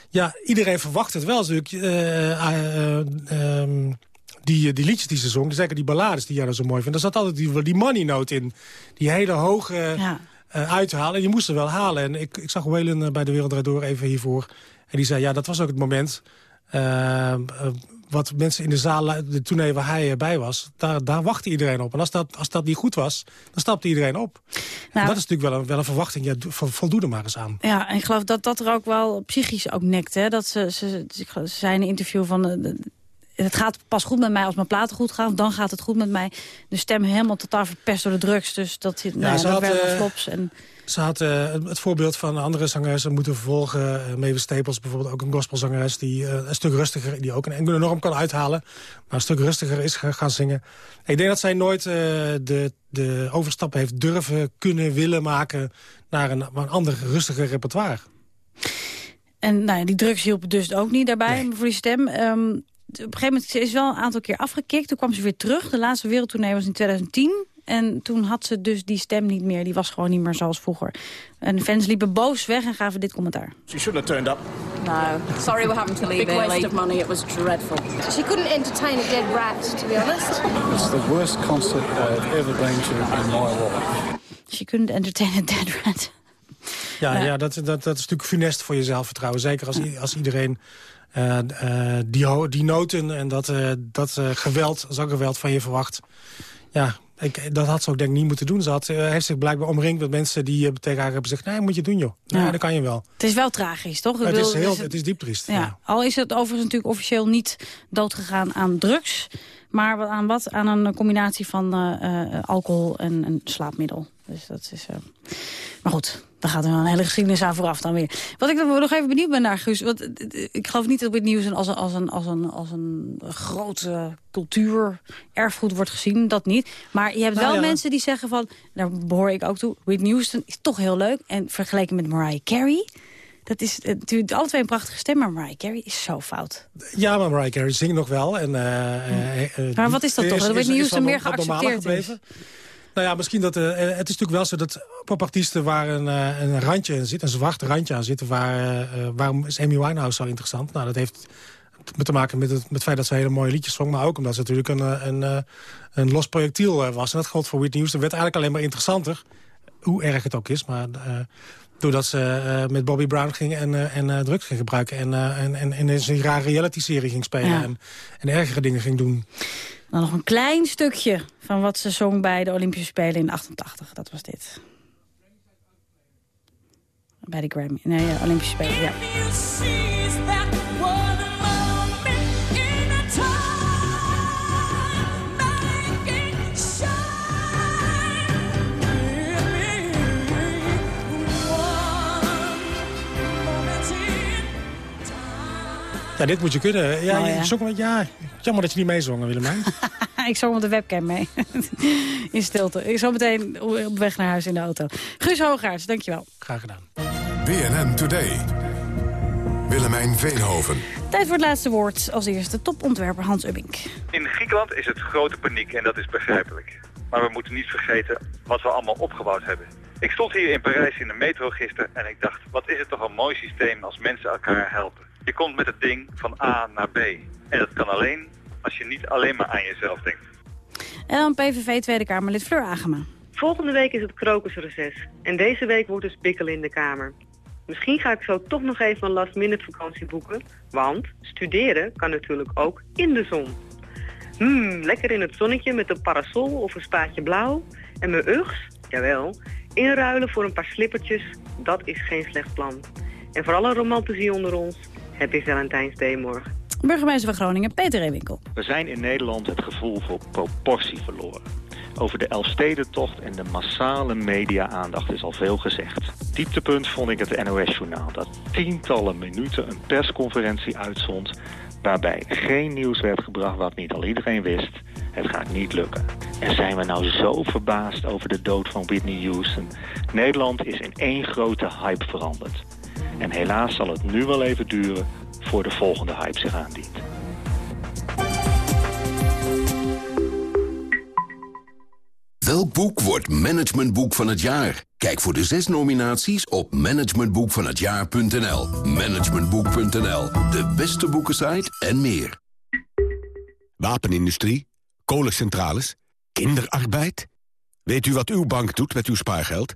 ja, iedereen verwacht het wel. natuurlijk. ehm, die, die liedjes die ze zong, zeker die ballades die jij nou zo mooi vindt... daar zat altijd die, die money note in. Die hele hoge Ja. uh, uit te halen. En die moesten wel halen. En ik, ik zag Whalen bij de Wereld Door even hiervoor. En die zei, ja, dat was ook het moment wat mensen in de zaal, de tournee waar hij bij was... daar, daar wachtte iedereen op. En als dat, als dat niet goed was, dan stapte iedereen op. Nou, dat is natuurlijk wel een, wel een verwachting. Ja, er maar eens aan. Ja, en ik geloof dat dat er ook wel psychisch ook nekt. Hè? Dat ze, ze, ze, zijn een interview van... De, het gaat pas goed met mij als mijn platen goed gaan. Dan gaat het goed met mij. De stem helemaal totaal verpest door de drugs. Dus dat, ja, nou, uh, flops. En... Ze had uh, het voorbeeld van andere zangeressen moeten vervolgen. Uh, Mavis Staples bijvoorbeeld ook een gospelzangeres... die uh, een stuk rustiger, die ook een enkele norm kan uithalen... maar een stuk rustiger is gaan zingen. Ik denk dat zij nooit de, de overstap heeft durven, kunnen, willen maken... naar een, een ander, rustiger repertoire. En nou ja, die drugs hielpen dus ook niet daarbij nee. voor die stem. Um, op een gegeven moment ze is wel een aantal keer afgekikt. Toen kwam ze weer terug. De laatste wereldtournee was in 2010. En toen had ze dus die stem niet meer. Die was gewoon niet meer zoals vroeger. En de fans liepen boos weg en gaven dit commentaar. She shouldn't have turned up. No. Sorry we're having to leave Big waste of money. It was dreadful. She couldn't entertain a dead rat, to be honest. It's the worst concert I've ever been to in my life. She couldn't entertain a dead rat. Ja, ja. ja dat, dat, dat is natuurlijk funest voor je zelfvertrouwen. Zeker als, als iedereen die, die noten en dat, uh, dat geweld, geweld van je verwacht. Ja, ik, dat had ze ook denk ik niet moeten doen. Ze had, heeft zich blijkbaar omringd met mensen die tegen haar hebben gezegd... nee, moet je doen joh. Nee, ja. dat kan je wel. Het is wel tragisch, toch? Het, is, heel, het, is diep triest. Ja. ja. Al is het overigens natuurlijk officieel niet doodgegaan aan drugs... maar aan wat? Aan een combinatie van alcohol en, en slaapmiddel. Dus dat is... maar goed, daar gaat er wel een hele geschiedenis aan vooraf dan weer. Wat ik nog even benieuwd ben naar, Guus. Want ik geloof niet dat het nieuws als een, als een, als een, als een grote cultuur, erfgoed wordt gezien. Dat niet. Maar je hebt nou, wel ja. mensen die zeggen van... daar behoor ik ook toe. Whitney Houston is toch heel leuk. En vergeleken met Mariah Carey... Dat is natuurlijk alle twee een prachtige stem, maar Mariah Carey is zo fout. Ja, maar Mariah Carey zingt nog wel. En, uh, uh, maar wat is dat toch? Dat Whitney Houston meer geaccepteerd is. Nou ja, misschien dat... Uh, het is natuurlijk wel zo dat popartiesten waar een, uh, een randje in zit, een zwart randje aan zit. Waar, uh, waarom is Amy Winehouse zo interessant? Nou, dat heeft te maken met het, met het feit dat ze hele mooie liedjes zong... maar ook omdat ze natuurlijk een, een, een los projectiel was. En dat geldt voor Whitney Houston. werd eigenlijk alleen maar interessanter. Hoe erg het ook is, maar... doordat ze met Bobby Brown ging en, en drugs ging gebruiken... en, en, en in een rare reality-serie ging spelen... Ja. En, en ergere dingen ging doen. Dan nog een klein stukje van wat ze zong bij de Olympische Spelen in 88. Dat was dit. Bij de Grammy. Nee, ja, Olympische Spelen, ja. Ja, dit moet je kunnen. Ja, oh, ja. Zong, ja jammer dat je niet meezongen, Willemijn. ik zong met de webcam mee. in stilte. Ik zal meteen op weg naar huis in de auto. Guus Hoogaerts, dankjewel. Graag gedaan. BNN Today. Willemijn Veenhoven. Tijd voor het laatste woord. Als eerste topontwerper Hans Ubbink. In Griekenland is het grote paniek en dat is begrijpelijk. Maar we moeten niet vergeten wat we allemaal opgebouwd hebben. Ik stond hier in Parijs in de metro gisteren en ik dacht... wat is het toch een mooi systeem als mensen elkaar helpen. Je komt met het ding van A naar B. En dat kan alleen als je niet alleen maar aan jezelf denkt. En dan PVV Tweede Kamerlid Fleur Agema. Volgende week is het krokusreces. En deze week wordt dus pikkel in de Kamer. Misschien ga ik zo toch nog even een last minute vakantie boeken. Want studeren kan natuurlijk ook in de zon. Hmm, lekker in het zonnetje met een parasol of een spaatje blauw. En mijn ugs, jawel, inruilen voor een paar slippertjes, dat is geen slecht plan. En voor alle romantici onder ons, het is Valentijnsday morgen. Burgemeester van Groningen, Peter Ewinkel. We zijn in Nederland het gevoel voor proportie verloren. Over de Elfstedentocht en de massale media-aandacht is al veel gezegd. Dieptepunt vond ik het NOS-journaal... dat tientallen minuten een persconferentie uitzond... waarbij geen nieuws werd gebracht wat niet al iedereen wist. Het gaat niet lukken. En zijn we nou zo verbaasd over de dood van Whitney Houston? Nederland is in één grote hype veranderd. En helaas zal het nu wel even duren voor de volgende hype zich aandient. Welk boek wordt managementboek van het jaar? Kijk voor de zes nominaties op managementboekvanhetjaar.nl. Managementboek.nl, de beste boekensite en meer. Wapenindustrie, kolencentrales, kinderarbeid. Weet u wat uw bank doet met uw spaargeld?